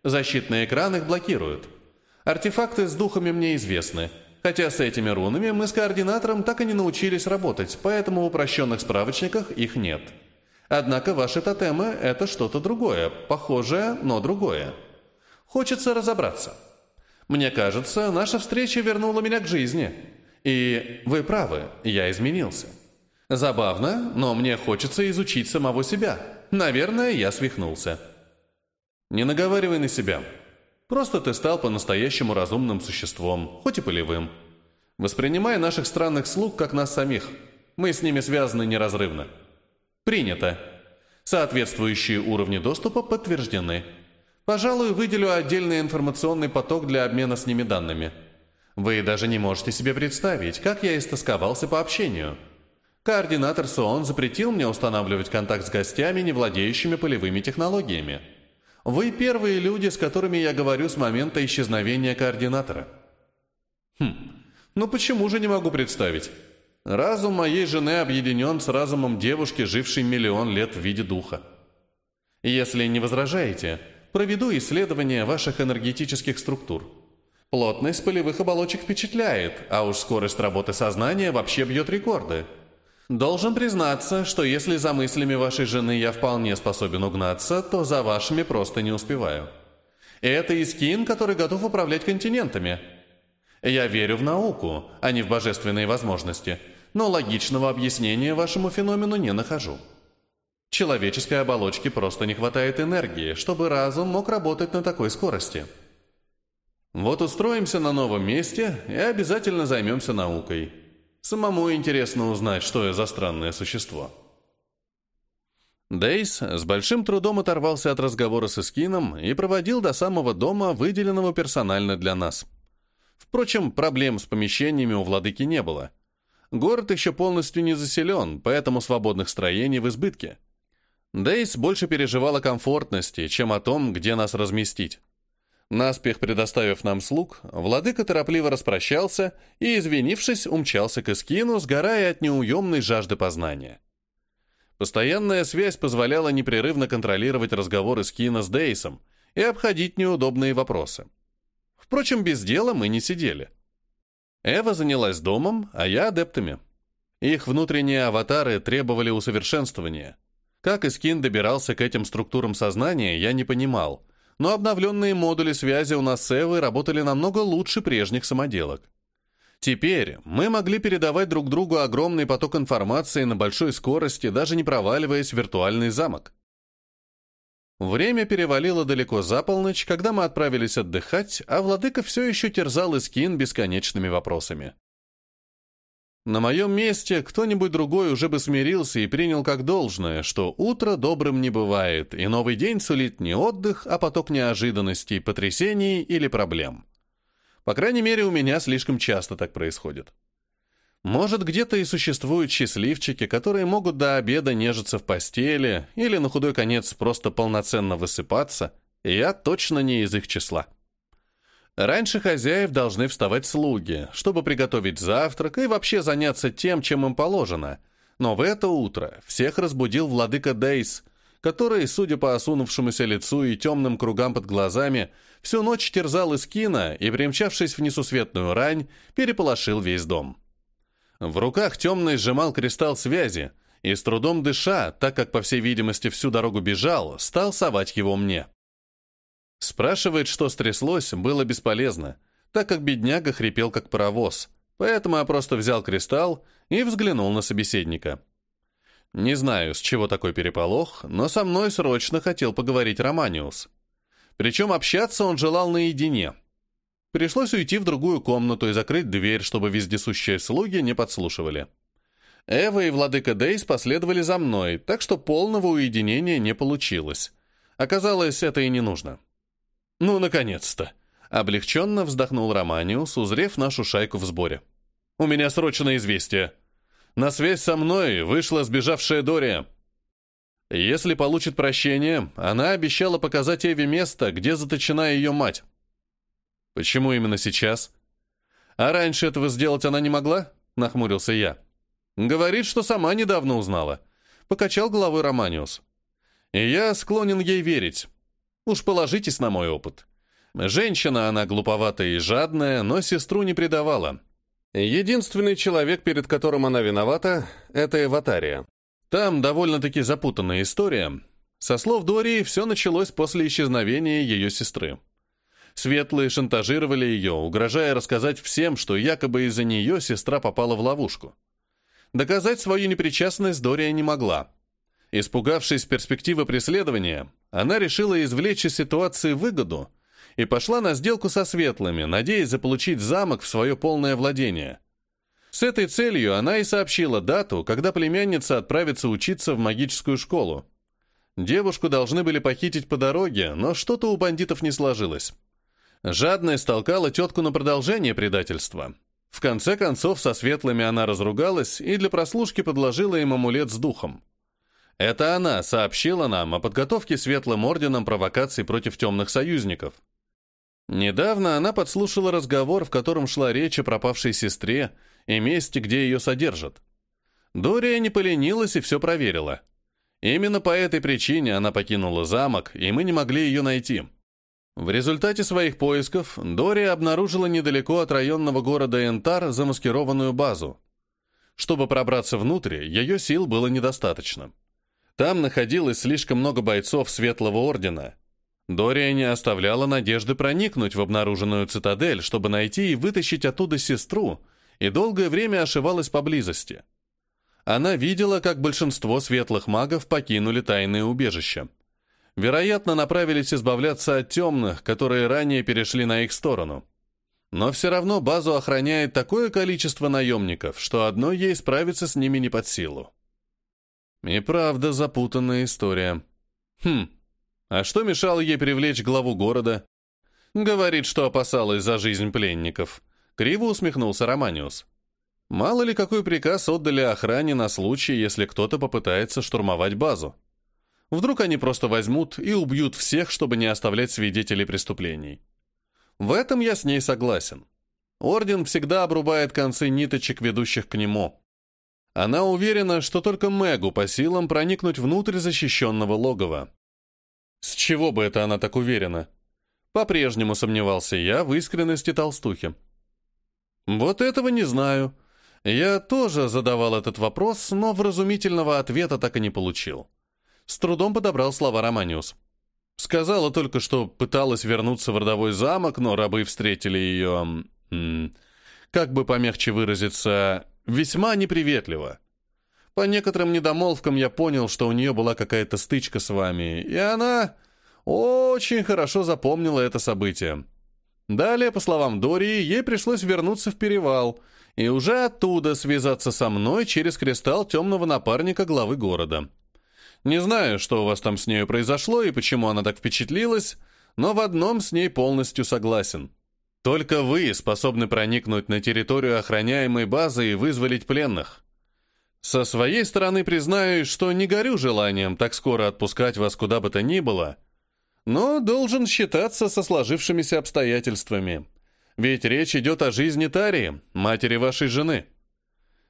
Защитный экран их блокируют. Артефакты с духами мне известны – Хотя с этими рунами мы с координатором так и не научились работать, поэтому в упрощенных справочниках их нет. Однако ваши тотемы – это что-то другое, похожее, но другое. Хочется разобраться. Мне кажется, наша встреча вернула меня к жизни. И вы правы, я изменился. Забавно, но мне хочется изучить самого себя. Наверное, я свихнулся. Не наговаривай на себя. Просто ты стал по-настоящему разумным существом, хоть и полевым. Воспринимай наших странных слуг как нас самих. Мы с ними связаны неразрывно. Принято. Соответствующие уровни доступа подтверждены. Пожалуй, выделю отдельный информационный поток для обмена с ними данными. Вы даже не можете себе представить, как я истосковался по общению. Координатор СООН запретил мне устанавливать контакт с гостями, не владеющими полевыми технологиями. Вы первые люди, с которыми я говорю с момента исчезновения координатора. Хм, ну почему же не могу представить? Разум моей жены объединен с разумом девушки, жившей миллион лет в виде духа. Если не возражаете, проведу исследование ваших энергетических структур. Плотность полевых оболочек впечатляет, а уж скорость работы сознания вообще бьет рекорды – Должен признаться, что если за мыслями вашей жены я вполне способен угнаться, то за вашими просто не успеваю. Это Искин, который готов управлять континентами. Я верю в науку, а не в божественные возможности, но логичного объяснения вашему феномену не нахожу. Человеческой оболочке просто не хватает энергии, чтобы разум мог работать на такой скорости. Вот устроимся на новом месте и обязательно займемся наукой. Самому интересно узнать, что я за странное существо. Дейс с большим трудом оторвался от разговора с Искином и проводил до самого дома, выделенного персонально для нас. Впрочем, проблем с помещениями у владыки не было. Город еще полностью не заселен, поэтому свободных строений в избытке. Дейс больше переживал о комфортности, чем о том, где нас разместить. Наспех предоставив нам слуг, владыка торопливо распрощался и, извинившись, умчался к Искину, сгорая от неуемной жажды познания. Постоянная связь позволяла непрерывно контролировать разговоры Скина с Дейсом и обходить неудобные вопросы. Впрочем, без дела мы не сидели. Эва занялась домом, а я адептами. Их внутренние аватары требовали усовершенствования. Как Искин добирался к этим структурам сознания, я не понимал – но обновленные модули связи у нас с Эвой работали намного лучше прежних самоделок. Теперь мы могли передавать друг другу огромный поток информации на большой скорости, даже не проваливаясь в виртуальный замок. Время перевалило далеко за полночь, когда мы отправились отдыхать, а владыка все еще терзал Искин бесконечными вопросами. На моем месте кто-нибудь другой уже бы смирился и принял как должное, что утро добрым не бывает, и новый день сулит не отдых, а поток неожиданностей, потрясений или проблем. По крайней мере, у меня слишком часто так происходит. Может, где-то и существуют счастливчики, которые могут до обеда нежиться в постели или на худой конец просто полноценно высыпаться, и я точно не из их числа. Раньше хозяев должны вставать слуги, чтобы приготовить завтрак и вообще заняться тем, чем им положено. Но в это утро всех разбудил владыка Дейс – который, судя по осунувшемуся лицу и темным кругам под глазами, всю ночь терзал Искина и, примчавшись в несусветную рань, переполошил весь дом. В руках темный сжимал кристалл связи и, с трудом дыша, так как, по всей видимости, всю дорогу бежал, стал совать его мне. Спрашивать, что стряслось, было бесполезно, так как бедняга хрипел как паровоз, поэтому я просто взял кристалл и взглянул на собеседника. Не знаю, с чего такой переполох, но со мной срочно хотел поговорить Романиус. Причем общаться он желал наедине. Пришлось уйти в другую комнату и закрыть дверь, чтобы вездесущие слуги не подслушивали. Эва и владыка Дейс последовали за мной, так что полного уединения не получилось. Оказалось, это и не нужно. «Ну, наконец-то!» — облегченно вздохнул Романиус, узрев нашу шайку в сборе. «У меня срочное известие!» На связь со мной вышла сбежавшая Дория. Если получит прощение, она обещала показать Эве место, где заточена ее мать. Почему именно сейчас? А раньше этого сделать она не могла? Нахмурился я. Говорит, что сама недавно узнала. Покачал головой Романиус. И я склонен ей верить. Уж положитесь на мой опыт. Женщина она глуповатая и жадная, но сестру не предавала. Единственный человек, перед которым она виновата, это Эватария. Там довольно-таки запутанная история. Со слов Дории, все началось после исчезновения ее сестры. Светлые шантажировали ее, угрожая рассказать всем, что якобы из-за нее сестра попала в ловушку. Доказать свою непричастность Дория не могла. Испугавшись перспективы преследования, она решила извлечь из ситуации выгоду и пошла на сделку со светлыми, надеясь заполучить замок в свое полное владение. С этой целью она и сообщила дату, когда племянница отправится учиться в магическую школу. Девушку должны были похитить по дороге, но что-то у бандитов не сложилось. Жадность толкала тетку на продолжение предательства. В конце концов, со светлыми она разругалась и для прослушки подложила им амулет с духом. Это она сообщила нам о подготовке Светлым Орденом провокаций против темных союзников. Недавно она подслушала разговор, в котором шла речь о пропавшей сестре и месте, где ее содержат. Дория не поленилась и все проверила. Именно по этой причине она покинула замок, и мы не могли ее найти. В результате своих поисков Дория обнаружила недалеко от районного города Энтар замаскированную базу. Чтобы пробраться внутрь, ее сил было недостаточно. Там находилось слишком много бойцов Светлого Ордена — Дория не оставляла надежды проникнуть в обнаруженную цитадель, чтобы найти и вытащить оттуда сестру, и долгое время ошивалась поблизости. Она видела, как большинство светлых магов покинули тайные убежища. Вероятно, направились избавляться от темных, которые ранее перешли на их сторону. Но все равно базу охраняет такое количество наемников, что одной ей справиться с ними не под силу. И правда запутанная история. Хм, а что мешало ей привлечь главу города? Говорит, что опасалась за жизнь пленников. Криво усмехнулся Романиус. Мало ли какой приказ отдали охране на случай, если кто-то попытается штурмовать базу. Вдруг они просто возьмут и убьют всех, чтобы не оставлять свидетелей преступлений. В этом я с ней согласен. Орден всегда обрубает концы ниточек, ведущих к нему. Она уверена, что только Мэгу по силам проникнуть внутрь защищенного логова. С чего бы это она так уверена? По-прежнему сомневался я в искренности толстухи. Вот этого не знаю. Я тоже задавал этот вопрос, но вразумительного ответа так и не получил. С трудом подобрал слова Романиус. Сказала только, что пыталась вернуться в родовой замок, но рабы встретили ее... Как бы помягче выразиться, весьма неприветливо. По некоторым недомолвкам я понял, что у нее была какая-то стычка с вами, и она очень хорошо запомнила это событие. Далее, по словам Дории, ей пришлось вернуться в перевал и уже оттуда связаться со мной через кристалл темного напарника главы города. Не знаю, что у вас там с нею произошло и почему она так впечатлилась, но в одном с ней полностью согласен. Только вы способны проникнуть на территорию охраняемой базы и вызволить пленных. Со своей стороны признаюсь, что не горю желанием так скоро отпускать вас куда бы то ни было, но должен считаться со сложившимися обстоятельствами. Ведь речь идет о жизни Тарии, матери вашей жены.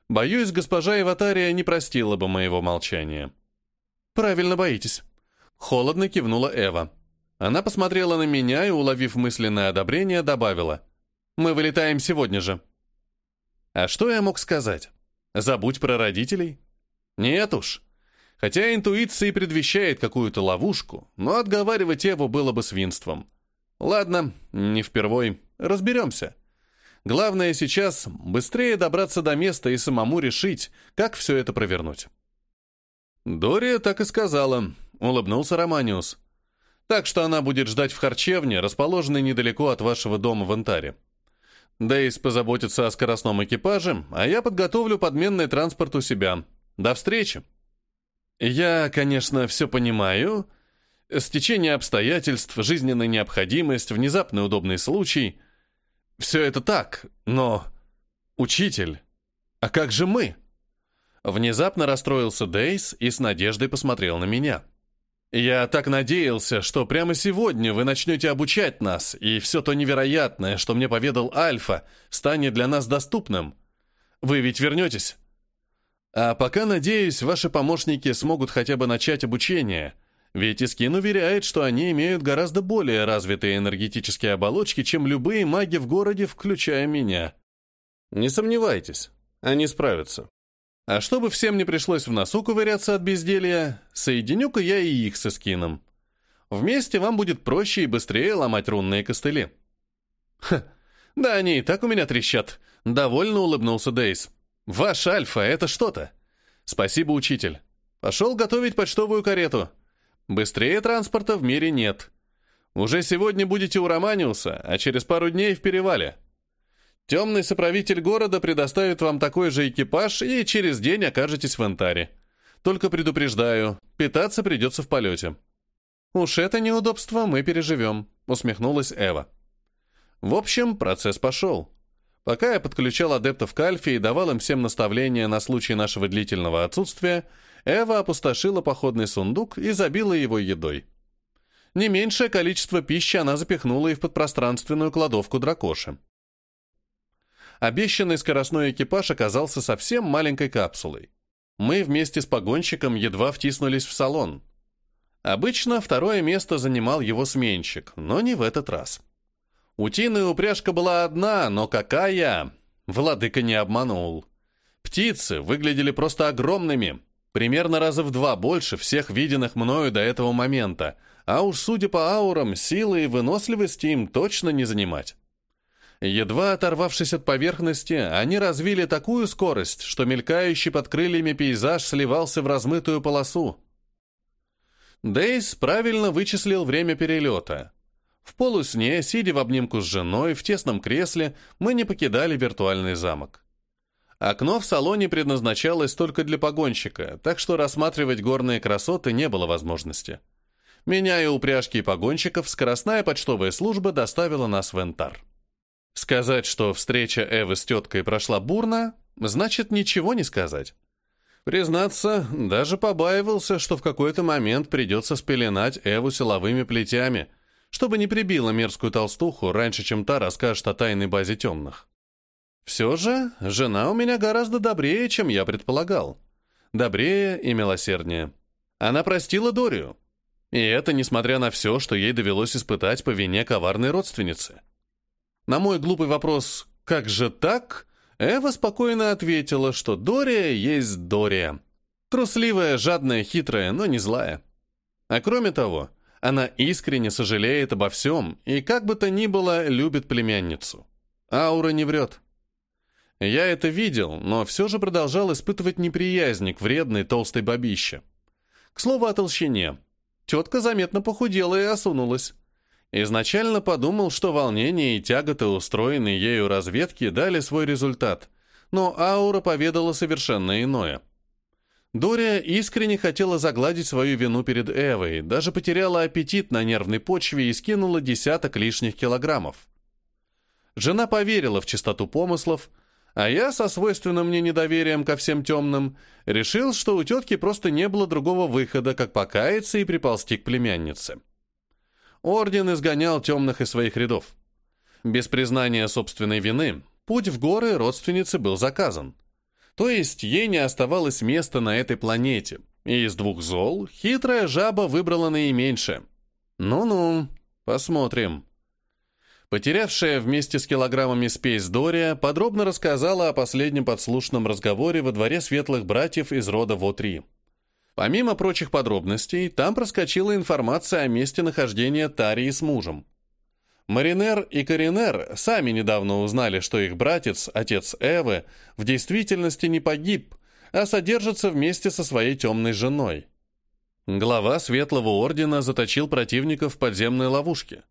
Боюсь, госпожа Иватария не простила бы моего молчания. «Правильно боитесь». Холодно кивнула Эва. Она посмотрела на меня и, уловив мысленное одобрение, добавила. «Мы вылетаем сегодня же». А что я мог сказать? Забудь про родителей? Нет уж. Хотя интуиция и предвещает какую-то ловушку, но отговаривать Эву было бы свинством. Ладно, не впервой. Разберемся. Главное сейчас быстрее добраться до места и самому решить, как все это провернуть. Дория так и сказала, улыбнулся Романиус. Так что она будет ждать в харчевне, расположенной недалеко от вашего дома в Антаре. Дейс позаботится о скоростном экипаже, а я подготовлю подменный транспорт у себя. До встречи. Я, конечно, все понимаю. Стечение обстоятельств, жизненная необходимость, внезапный удобный случай. Все это так, но... Учитель, а как же мы? Внезапно расстроился Дейс и с надеждой посмотрел на меня. «Я так надеялся, что прямо сегодня вы начнете обучать нас, и все то невероятное, что мне поведал Альфа, станет для нас доступным. Вы ведь вернетесь?» «А пока, надеюсь, ваши помощники смогут хотя бы начать обучение, ведь Искин уверяет, что они имеют гораздо более развитые энергетические оболочки, чем любые маги в городе, включая меня. Не сомневайтесь, они справятся». А чтобы всем не пришлось в носу ковыряться от безделья, соединю-ка я и их со скином. Вместе вам будет проще и быстрее ломать рунные костыли. Ха, да они и так у меня трещат. Довольно улыбнулся Дейс. Ваш альфа — это что-то. Спасибо, учитель. Пошел готовить почтовую карету. Быстрее транспорта в мире нет. Уже сегодня будете у Романиуса, а через пару дней в перевале. Темный соправитель города предоставит вам такой же экипаж, и через день окажетесь в Антаре. Только предупреждаю, питаться придется в полете». «Уж это неудобство мы переживем», — усмехнулась Эва. В общем, процесс пошел. Пока я подключал адептов к Альфе и давал им всем наставления на случай нашего длительного отсутствия, Эва опустошила походный сундук и забила его едой. Не меньшее количество пищи она запихнула и в подпространственную кладовку дракоши обещанный скоростной экипаж оказался совсем маленькой капсулой. Мы вместе с погонщиком едва втиснулись в салон. Обычно второе место занимал его сменщик, но не в этот раз. Утиная упряжка была одна, но какая? Владыка не обманул. Птицы выглядели просто огромными, примерно раза в два больше всех виденных мною до этого момента, а уж судя по аурам, силы и выносливости им точно не занимать. Едва оторвавшись от поверхности, они развили такую скорость, что мелькающий под крыльями пейзаж сливался в размытую полосу. Дейс правильно вычислил время перелета. В полусне, сидя в обнимку с женой, в тесном кресле, мы не покидали виртуальный замок. Окно в салоне предназначалось только для погонщика, так что рассматривать горные красоты не было возможности. Меняя упряжки и погонщиков, скоростная почтовая служба доставила нас в Энтар. Сказать, что встреча Эвы с теткой прошла бурно, значит ничего не сказать. Признаться, даже побаивался, что в какой-то момент придется спеленать Эву силовыми плетями, чтобы не прибила мерзкую толстуху раньше, чем та расскажет о тайной базе темных. Все же, жена у меня гораздо добрее, чем я предполагал. Добрее и милосерднее. Она простила Дорию. И это несмотря на все, что ей довелось испытать по вине коварной родственницы. На мой глупый вопрос «Как же так?» Эва спокойно ответила, что Дория есть Дория. Трусливая, жадная, хитрая, но не злая. А кроме того, Она искренне сожалеет обо всем и, как бы то ни было, любит племянницу. Аура не врет. Я это видел, но все же продолжал испытывать неприязнь к вредной толстой бабище. К слову о толщине. Тетка заметно похудела и осунулась. Изначально подумал, что волнение и тяготы, устроенные ею разведки, дали свой результат, но аура поведала совершенно иное. Дория искренне хотела загладить свою вину перед Эвой, даже потеряла аппетит на нервной почве и скинула десяток лишних килограммов. Жена поверила в чистоту помыслов, а я, со свойственным мне недоверием ко всем темным, решил, что у тетки просто не было другого выхода, как покаяться и приползти к племяннице. Орден изгонял темных из своих рядов. Без признания собственной вины путь в горы родственницы был заказан. То есть ей не оставалось места на этой планете, и из двух зол хитрая жаба выбрала наименьшее. Ну-ну, посмотрим. Потерявшая вместе с килограммами спесь Дория подробно рассказала о последнем подслушном разговоре во дворе светлых братьев из рода Во-3. Помимо прочих подробностей, там проскочила информация о месте нахождения Тарии с мужем. Маринер и Коринер сами недавно узнали, что их братец, отец Эвы, в действительности не погиб, а содержится вместе со своей темной женой. Глава Светлого Ордена заточил противников в подземной ловушке.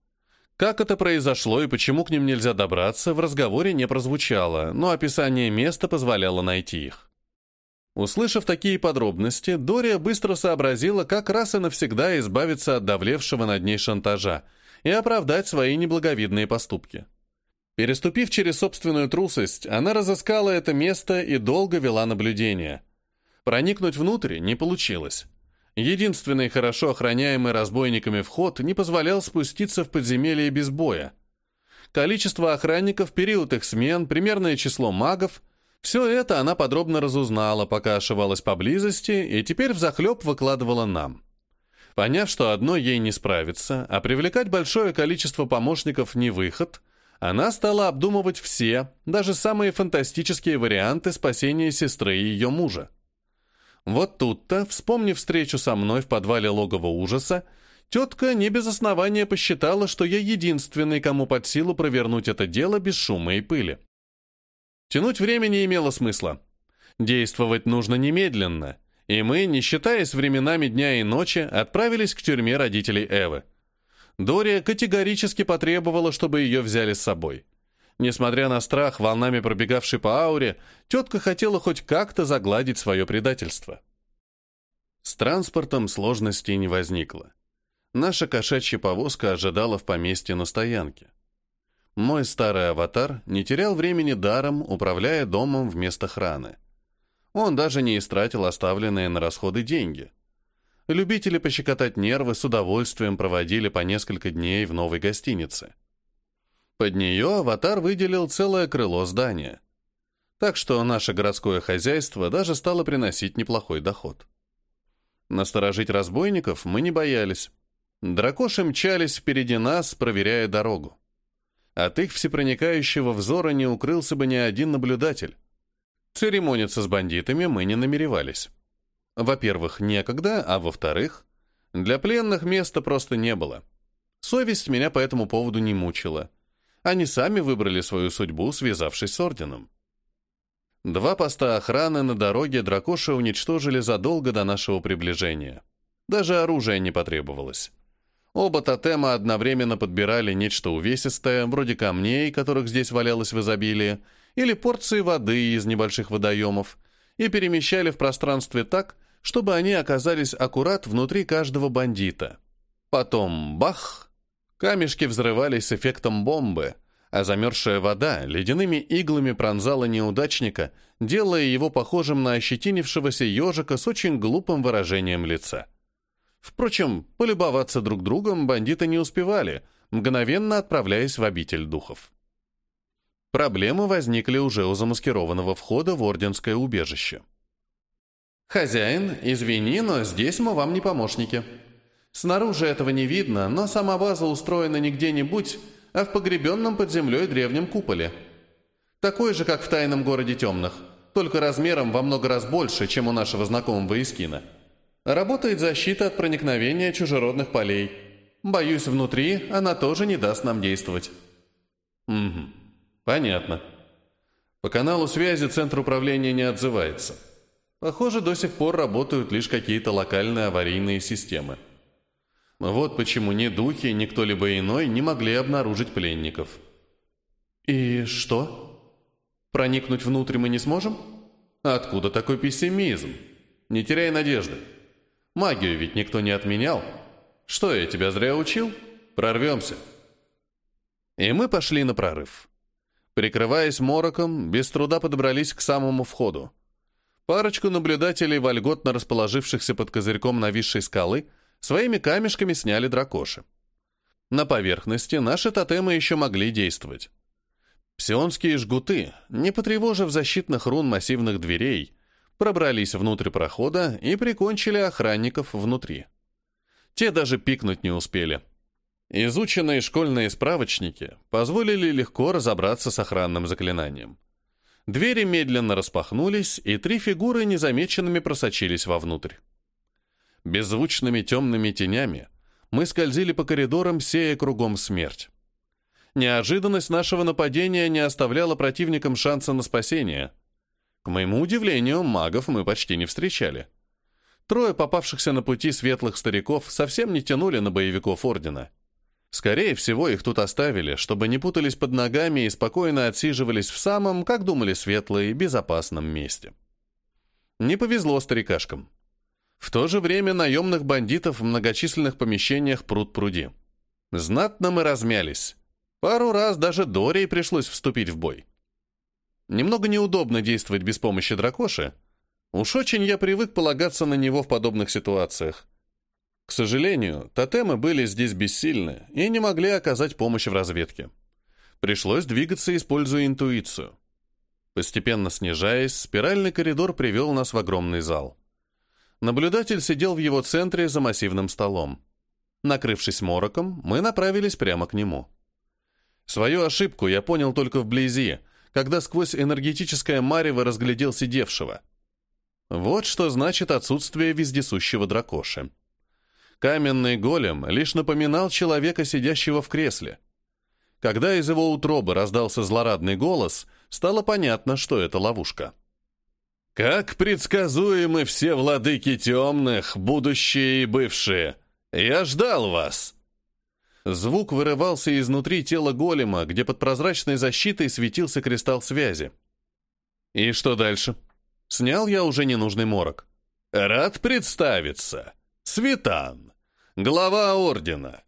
Как это произошло и почему к ним нельзя добраться, в разговоре не прозвучало, но описание места позволяло найти их. Услышав такие подробности, Дория быстро сообразила, как раз и навсегда избавиться от давлевшего над ней шантажа и оправдать свои неблаговидные поступки. Переступив через собственную трусость, она разыскала это место и долго вела наблюдение. Проникнуть внутрь не получилось. Единственный хорошо охраняемый разбойниками вход не позволял спуститься в подземелье без боя. Количество охранников, период их смен, примерное число магов — все это она подробно разузнала, пока ошивалась поблизости, и теперь взахлеб выкладывала нам. Поняв, что одной ей не справиться, а привлекать большое количество помощников не выход, она стала обдумывать все, даже самые фантастические варианты спасения сестры и ее мужа. Вот тут-то, вспомнив встречу со мной в подвале логова ужаса, тетка не без основания посчитала, что я единственный, кому под силу провернуть это дело без шума и пыли. Тянуть время не имело смысла. Действовать нужно немедленно, и мы, не считаясь временами дня и ночи, отправились к тюрьме родителей Эвы. Дория категорически потребовала, чтобы ее взяли с собой. Несмотря на страх, волнами пробегавший по ауре, тетка хотела хоть как-то загладить свое предательство. С транспортом сложностей не возникло. Наша кошачья повозка ожидала в поместье на стоянке. Мой старый аватар не терял времени даром, управляя домом вместо храны. Он даже не истратил оставленные на расходы деньги. Любители пощекотать нервы с удовольствием проводили по несколько дней в новой гостинице. Под нее аватар выделил целое крыло здания. Так что наше городское хозяйство даже стало приносить неплохой доход. Насторожить разбойников мы не боялись. Дракоши мчались впереди нас, проверяя дорогу. От их всепроникающего взора не укрылся бы ни один наблюдатель. Церемониться с бандитами мы не намеревались. Во-первых, некогда, а во-вторых, для пленных места просто не было. Совесть меня по этому поводу не мучила. Они сами выбрали свою судьбу, связавшись с орденом. Два поста охраны на дороге дракоши уничтожили задолго до нашего приближения. Даже оружие не потребовалось. Оба тотема одновременно подбирали нечто увесистое, вроде камней, которых здесь валялось в изобилии, или порции воды из небольших водоемов, и перемещали в пространстве так, чтобы они оказались аккурат внутри каждого бандита. Потом бах! Камешки взрывались с эффектом бомбы, а замерзшая вода ледяными иглами пронзала неудачника, делая его похожим на ощетинившегося ежика с очень глупым выражением лица. Впрочем, полюбоваться друг другом бандиты не успевали, мгновенно отправляясь в обитель духов. Проблемы возникли уже у замаскированного входа в орденское убежище. «Хозяин, извини, но здесь мы вам не помощники. Снаружи этого не видно, но сама база устроена не где-нибудь, а в погребенном под землей древнем куполе. Такой же, как в тайном городе темных, только размером во много раз больше, чем у нашего знакомого Искина. Работает защита от проникновения чужеродных полей. Боюсь, внутри она тоже не даст нам действовать». «Угу, понятно. По каналу связи центр управления не отзывается. Похоже, до сих пор работают лишь какие-то локальные аварийные системы. Вот почему ни духи, ни кто-либо иной не могли обнаружить пленников». «И что? Проникнуть внутрь мы не сможем?» «Откуда такой пессимизм? Не теряй надежды. Магию ведь никто не отменял. Что, я тебя зря учил? Прорвемся». И мы пошли на прорыв. Прикрываясь мороком, без труда подобрались к самому входу. Парочку наблюдателей, вольготно расположившихся под козырьком нависшей скалы, своими камешками сняли дракоши. На поверхности наши тотемы еще могли действовать. Псионские жгуты, не потревожив защитных рун массивных дверей, пробрались внутрь прохода и прикончили охранников внутри. Те даже пикнуть не успели. Изученные школьные справочники позволили легко разобраться с охранным заклинанием. Двери медленно распахнулись, и три фигуры незамеченными просочились вовнутрь. Беззвучными темными тенями мы скользили по коридорам, сея кругом смерть. Неожиданность нашего нападения не оставляла противникам шанса на спасение. К моему удивлению, магов мы почти не встречали. Трое попавшихся на пути светлых стариков совсем не тянули на боевиков Ордена. Скорее всего, их тут оставили, чтобы не путались под ногами и спокойно отсиживались в самом, как думали светлые, безопасном месте. Не повезло старикашкам. В то же время наемных бандитов в многочисленных помещениях пруд-пруди. Знатно мы размялись. Пару раз даже Дории пришлось вступить в бой. Немного неудобно действовать без помощи дракоши. Уж очень я привык полагаться на него в подобных ситуациях. К сожалению, тотемы были здесь бессильны и не могли оказать помощь в разведке. Пришлось двигаться, используя интуицию. Постепенно снижаясь, спиральный коридор привел нас в огромный зал. Наблюдатель сидел в его центре за массивным столом. Накрывшись мороком, мы направились прямо к нему. Свою ошибку я понял только вблизи, когда сквозь энергетическое марево разглядел сидевшего. Вот что значит отсутствие вездесущего дракоши. Каменный голем лишь напоминал человека, сидящего в кресле. Когда из его утробы раздался злорадный голос, стало понятно, что это ловушка. «Как предсказуемы все владыки темных, будущие и бывшие! Я ждал вас!» Звук вырывался изнутри тела голема, где под прозрачной защитой светился кристалл связи. И что дальше? Снял я уже ненужный морок. «Рад представиться. Светан, глава ордена.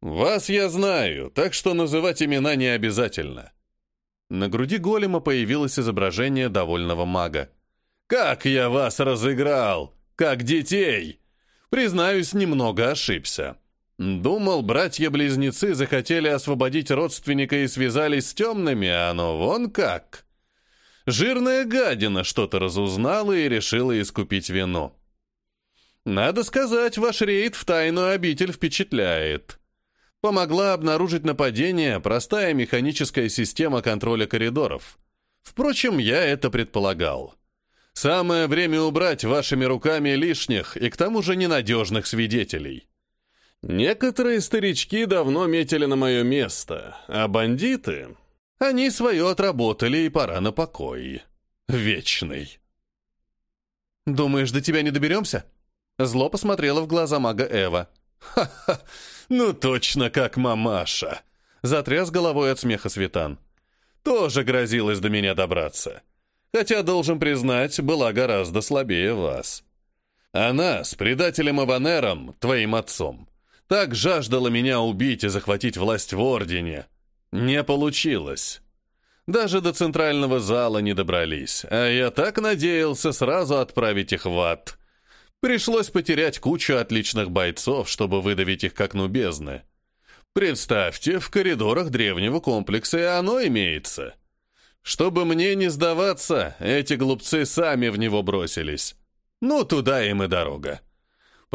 Вас я знаю, так что называть имена не обязательно». На груди голема появилось изображение довольного мага. «Как я вас разыграл! Как детей! Признаюсь, немного ошибся. Думал, братья-близнецы захотели освободить родственника и связались с темными, а оно вон как. Жирная гадина что-то разузнала и решила искупить вину. Надо сказать, ваш рейд в тайную обитель впечатляет. Помогла обнаружить нападение простая механическая система контроля коридоров. Впрочем, я это предполагал. Самое время убрать вашими руками лишних и к тому же ненадежных свидетелей. Некоторые старички давно метили на мое место, а бандиты... Они свое отработали, и пора на покой. Вечный. «Думаешь, до тебя не доберемся?» Зло посмотрела в глаза мага Эва. «Ха-ха! Ну точно как мамаша!» Затряс головой от смеха Светан. «Тоже грозилась до меня добраться. Хотя, должен признать, была гораздо слабее вас. Она с предателем Иванером, твоим отцом, так жаждала меня убить и захватить власть в Ордене. Не получилось. Даже до центрального зала не добрались, а я так надеялся сразу отправить их в ад. Пришлось потерять кучу отличных бойцов, чтобы выдавить их как нубезны. Представьте, в коридорах древнего комплекса и оно имеется. Чтобы мне не сдаваться, эти глупцы сами в него бросились. Ну, туда им и дорога.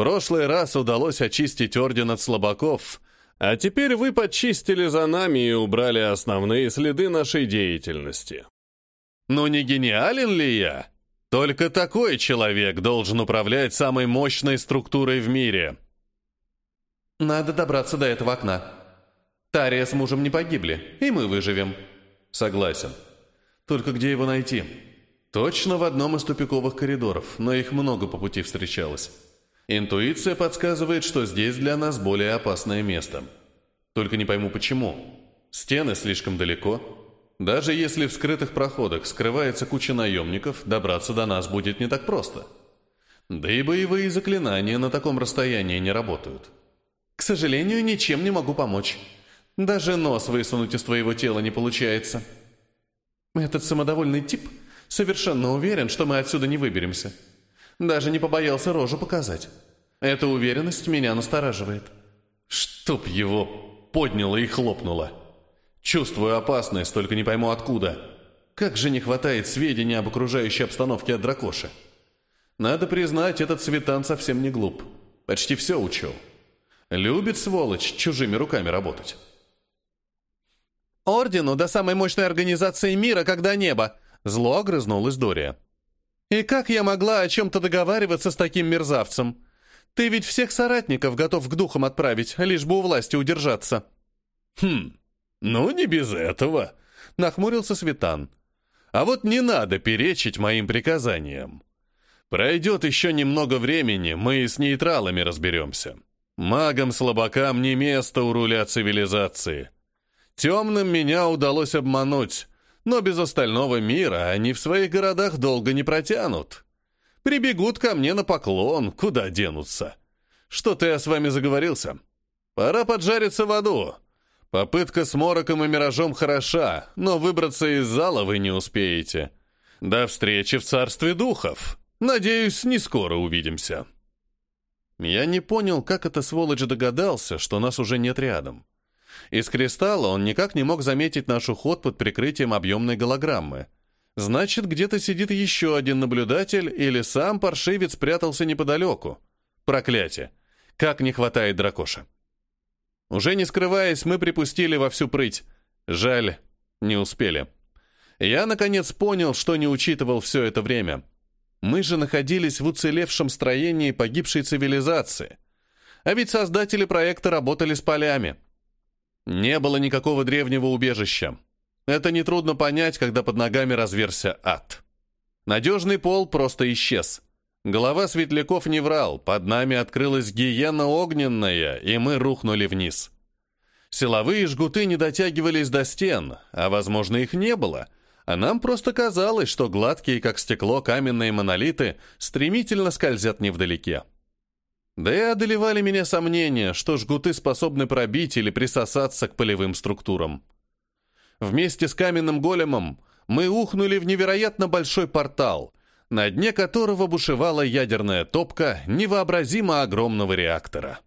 Прошлый раз удалось очистить орден от слабаков, а теперь вы подчистили за нами и убрали основные следы нашей деятельности. Ну не гениален ли я? Только такой человек должен управлять самой мощной структурой в мире. Надо добраться до этого окна. Тария с мужем не погибли, и мы выживем. Согласен. Только где его найти? Точно в одном из тупиковых коридоров, но их много по пути встречалось. Интуиция подсказывает, что здесь для нас более опасное место. Только не пойму почему. Стены слишком далеко. Даже если в скрытых проходах скрывается куча наемников, добраться до нас будет не так просто. Да и боевые заклинания на таком расстоянии не работают. К сожалению, ничем не могу помочь. Даже нос высунуть из твоего тела не получается. Этот самодовольный тип совершенно уверен, что мы отсюда не выберемся. Даже не побоялся рожу показать. Эта уверенность меня настораживает. Чтоб его подняло и хлопнуло. Чувствую опасность, только не пойму откуда. Как же не хватает сведений об окружающей обстановке от дракоши. Надо признать, этот Светан совсем не глуп. Почти все учел. Любит, сволочь, чужими руками работать. «Ордену до самой мощной организации мира, когда небо!» Зло огрызнулась Дория. «И как я могла о чем-то договариваться с таким мерзавцем? Ты ведь всех соратников готов к духам отправить, лишь бы у власти удержаться». «Хм, ну не без этого», — нахмурился Светан. «А вот не надо перечить моим приказаниям. Пройдет еще немного времени, мы с нейтралами разберемся. Магам-слабакам не место у руля цивилизации». Темным меня удалось обмануть, но без остального мира они в своих городах долго не протянут. Прибегут ко мне на поклон, куда денутся. Что-то я с вами заговорился. Пора поджариться в аду. Попытка с мороком и миражом хороша, но выбраться из зала вы не успеете. До встречи в царстве духов. Надеюсь, не скоро увидимся. Я не понял, как эта сволочь догадался, что нас уже нет рядом. Из кристалла он никак не мог заметить наш уход под прикрытием объемной голограммы. Значит, где-то сидит еще один наблюдатель или сам паршивец прятался неподалеку. Проклятие! Как не хватает дракоша! Уже не скрываясь, мы припустили во всю прыть. Жаль, не успели. Я, наконец, понял, что не учитывал все это время. Мы же находились в уцелевшем строении погибшей цивилизации. А ведь создатели проекта работали с полями. Не было никакого древнего убежища. Это нетрудно понять, когда под ногами разверся ад. Надежный пол просто исчез. Голова светляков не врал, под нами открылась гиена огненная, и мы рухнули вниз. Силовые жгуты не дотягивались до стен, а, возможно, их не было, а нам просто казалось, что гладкие, как стекло, каменные монолиты стремительно скользят невдалеке. Да и одолевали меня сомнения, что жгуты способны пробить или присосаться к полевым структурам. Вместе с каменным големом мы ухнули в невероятно большой портал, на дне которого бушевала ядерная топка невообразимо огромного реактора.